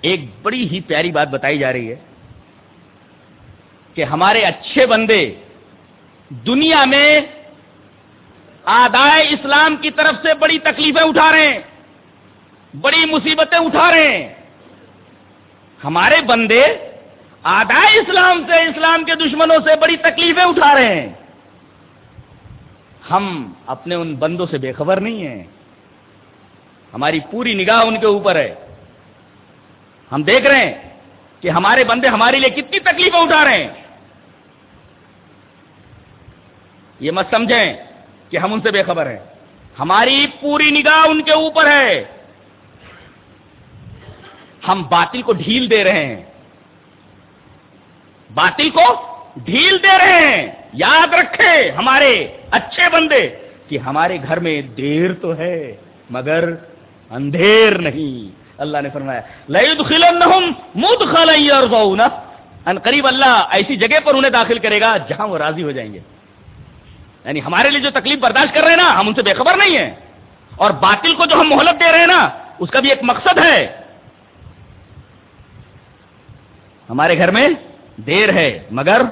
ایک بڑی ہی پیاری بات بتائی جا رہی ہے کہ ہمارے اچھے بندے دنیا میں آدائے اسلام کی طرف سے بڑی تکلیفیں اٹھا رہے ہیں، بڑی مصیبتیں اٹھا رہے ہیں۔ ہمارے بندے آدائے اسلام سے، اسلام کے دشمنوں سے بڑی تکلیفیں اٹھا رہے ہیں۔ ہم اپنے ان بندوں سے بے خبر نہیں ہیں۔ ہماری پوری نگاہ ان کے اوپر ہے۔ ہم دیکھ رہے ہیں کہ ہمارے بندے ہمارے لیے کتنی تکلیفیں اٹھا رہے ہیں۔ یہ مت سمجھیں کہ ہم ان سے بے خبر ہیں۔ ہماری پوری نگاہ ان کے اوپر ہے۔ ہم باطل کو ڈھیل دے رہے ہیں۔ باطل کو ڈھیل دے رہے ہیں۔ یاد رکھے ہمارے اچھے بندے کہ ہمارے گھر میں دیر تو ہے، مگر اندھیر نہیں۔ اللہ نے فرمایا ان قریب اللہ ایسی جگہ پر انہیں داخل کرے گا جہاں وہ راضی ہو جائیں گے۔ یعنی ہمارے لیے جو تکلیف برداشت کر رہے ہیں نا، ہم ان سے بے خبر نہیں ہیں۔ اور باطل کو جو ہم مہلت دے رہے ہیں نا، اس کا بھی ایک مقصد ہے۔ ہمارے گھر میں دیر ہے، مگر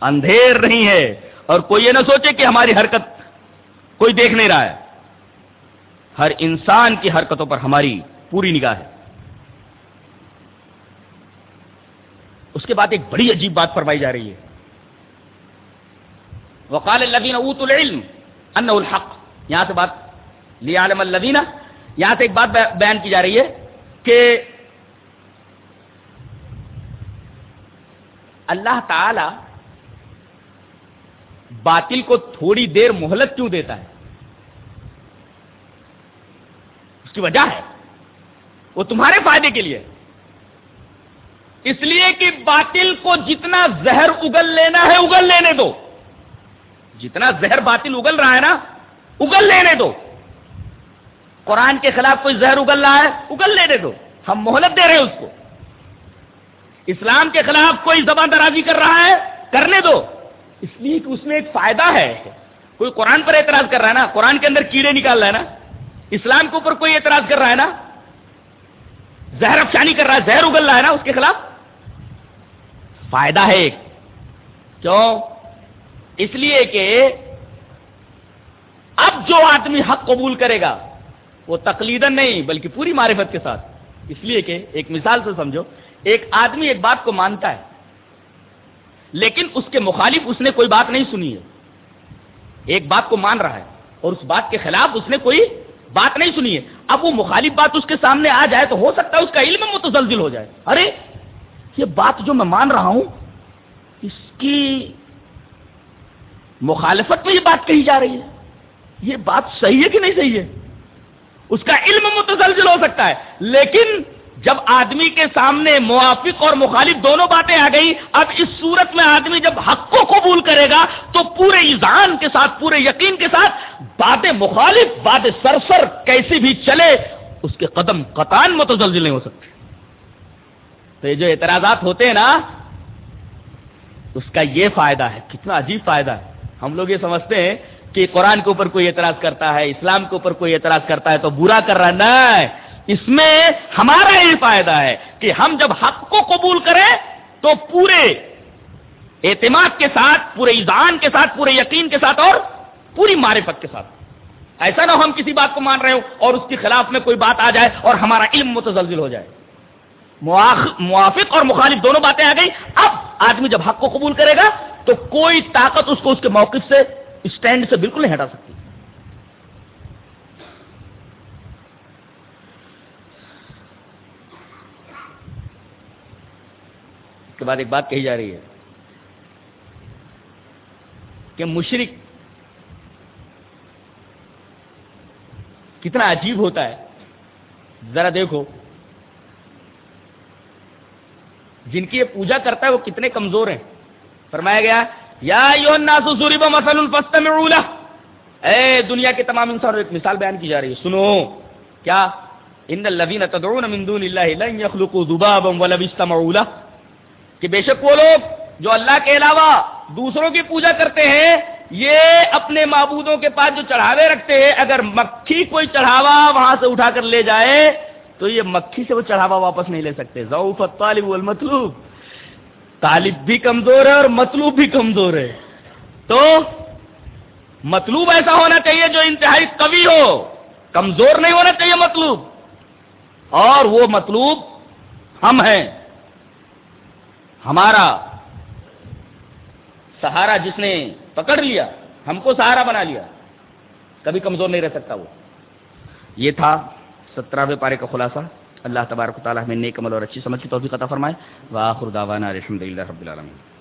اندھیر نہیں ہے۔ اور کوئی یہ نہ سوچے کہ ہماری حرکت کوئی دیکھ نہیں رہا ہے۔ ہر انسان کی حرکتوں پر ہماری پوری نگاہ ہے۔ اس کے بعد ایک بڑی عجیب بات فرمائی جا رہی ہے۔ وقال الذين اوتوا العلم انه الحق۔ یہاں سے بات لیعلم الذين یہاں سے ایک بات بیان کی جا رہی ہے کہ اللہ تعالی باطل کو تھوڑی دیر مہلت کیوں دیتا ہے؟ اس کی وجہ ہے۔ وہ تمہارے فائدے کے لیے۔ اس لیے کہ باطل کو جتنا زہر اگل لینا ہے، اگل لینے دو۔ جتنا زہر باطل اگل رہا ہے نا، اگل لینے دو۔ قرآن کے خلاف کوئی زہر اگل رہا ہے، اگل لینے دو۔ ہم مہلت دے رہے ہیں اس کو۔ اسلام کے خلاف کوئی زبان درازی کر رہا ہے، کرنے دو۔ اس لیے کہ اس میں ایک فائدہ ہے۔ کوئی قرآن پر اعتراض کر رہا ہے نا، قرآن کے اندر کیڑے نکال رہا ہے نا۔ اسلام کے اوپر کوئی اعتراض کر رہا ہے نا زہر افشانی کر رہا ہے، زہر اگل رہا ہے نا اس کے خلاف؟ فائدہ ہے ایک۔ کیوں؟ اس لیے کہ اب جو آدمی حق قبول کرے گا، وہ تقلیدن نہیں، بلکہ پوری معرفت کے ساتھ۔ اس لیے کہ ایک مثال سے سمجھو، ایک آدمی ایک بات کو مانتا ہے، لیکن اس کے مخالف اس نے کوئی بات نہیں سنی ہے۔ ایک بات کو مان رہا ہے اور اس بات کے خلاف اس نے کوئی بات نہیں سنی اب وہ مخالف بات اس کے سامنے آ جائے تو ہو سکتا ہے اس کا علم متزلزل ہو جائے۔ ارے، یہ بات جو میں مان رہا ہوں، اس کی مخالفت میں یہ بات کہی جا رہی ہے۔ یہ بات صحیح ہے کہ نہیں صحیح ہے؟ اس کا علم متزلزل ہو سکتا ہے، لیکن جب آدمی کے سامنے موافق اور مخالف دونوں باتیں آ گئی، اب اس صورت میں آدمی جب حق کو قبول کرے گا، تو پورے ایزان کے ساتھ، پورے یقین کے ساتھ بات مخالف بات سرسر کیسی بھی چلے، اس کے قدم قطان متزلزل نہیں ہو سکتے۔ تو یہ جو اعتراضات ہوتے ہیں نا، اس کا یہ فائدہ ہے، کتنا عجیب فائدہ ہے۔ ہم لوگ یہ سمجھتے ہیں کہ قرآن کے اوپر کوئی اعتراض کرتا ہے، اسلام کے اوپر کوئی اعتراض کرتا ہے تو برا کر رہا ہے۔ نہیں اس میں ہمارا یہ فائدہ ہے کہ ہم جب حق کو قبول کریں تو پورے اعتماد کے ساتھ، پورے ایزان کے ساتھ، پورے یقین کے ساتھ اور پوری معرفت کے ساتھ۔ ایسا نہ ہو ہم کسی بات کو مان رہے ہو اور اس کے خلاف میں کوئی بات آ جائے اور ہمارا علم متزلزل ہو جائے۔ موافق اور مخالف دونوں باتیں آ گئی اب آدمی جب حق کو قبول کرے گا تو کوئی طاقت اس کو اس کے موقف سے اسٹینڈ سے بالکل نہیں ہٹا سکتی۔ اس کے بعد ایک بات کہی جا رہی ہے کہ مشرق کتنا عجیب ہوتا ہے۔ ذرا دیکھو۔ جن کی یہ پوجا کرتا ہے وہ کتنے کمزور ہیں۔ فرمایا گیا، یا ناسو سوری مسل الفست میں اے دنیا کے تمام انسان ایک مثال بیان کی جا رہی ہے۔ سنو۔ کیا؟ ان الذين تدعون من دون الله لن يخلقوا ذبابا ولو استمعوا له۔ کہ بے شک وہ لوگ جو اللہ کے علاوہ دوسروں کی پوجا کرتے ہیں، یہ اپنے معبودوں کے پاس جو چڑھاوے رکھتے ہیں، اگر مکھی کوئی چڑھاوا وہاں سے اٹھا کر لے جائے، تو یہ مکھی سے وہ چڑھاوا واپس نہیں لے سکتے۔ ضعف طالب المطلوب طالب بھی کمزور ہے اور مطلوب بھی کمزور ہے۔ تو مطلوب ایسا ہونا چاہیے جو انتہائی قوی ہو۔ کمزور نہیں ہونا چاہیے مطلوب۔ اور وہ مطلوب ہم ہیں۔ ہمارا سہارا جس نے پکڑ لیا، ہم کو سہارا بنا لیا، کبھی کمزور نہیں رہ سکتا وہ۔ یہ تھا سترہویں پارے کا خلاصہ۔ اللہ تبارک تعالیٰ ہمیں نیک عمل اور اچھی سمجھ کی توفیق عطا فرمائے۔ واخر دعوانا الحمد للہ رب العالمین۔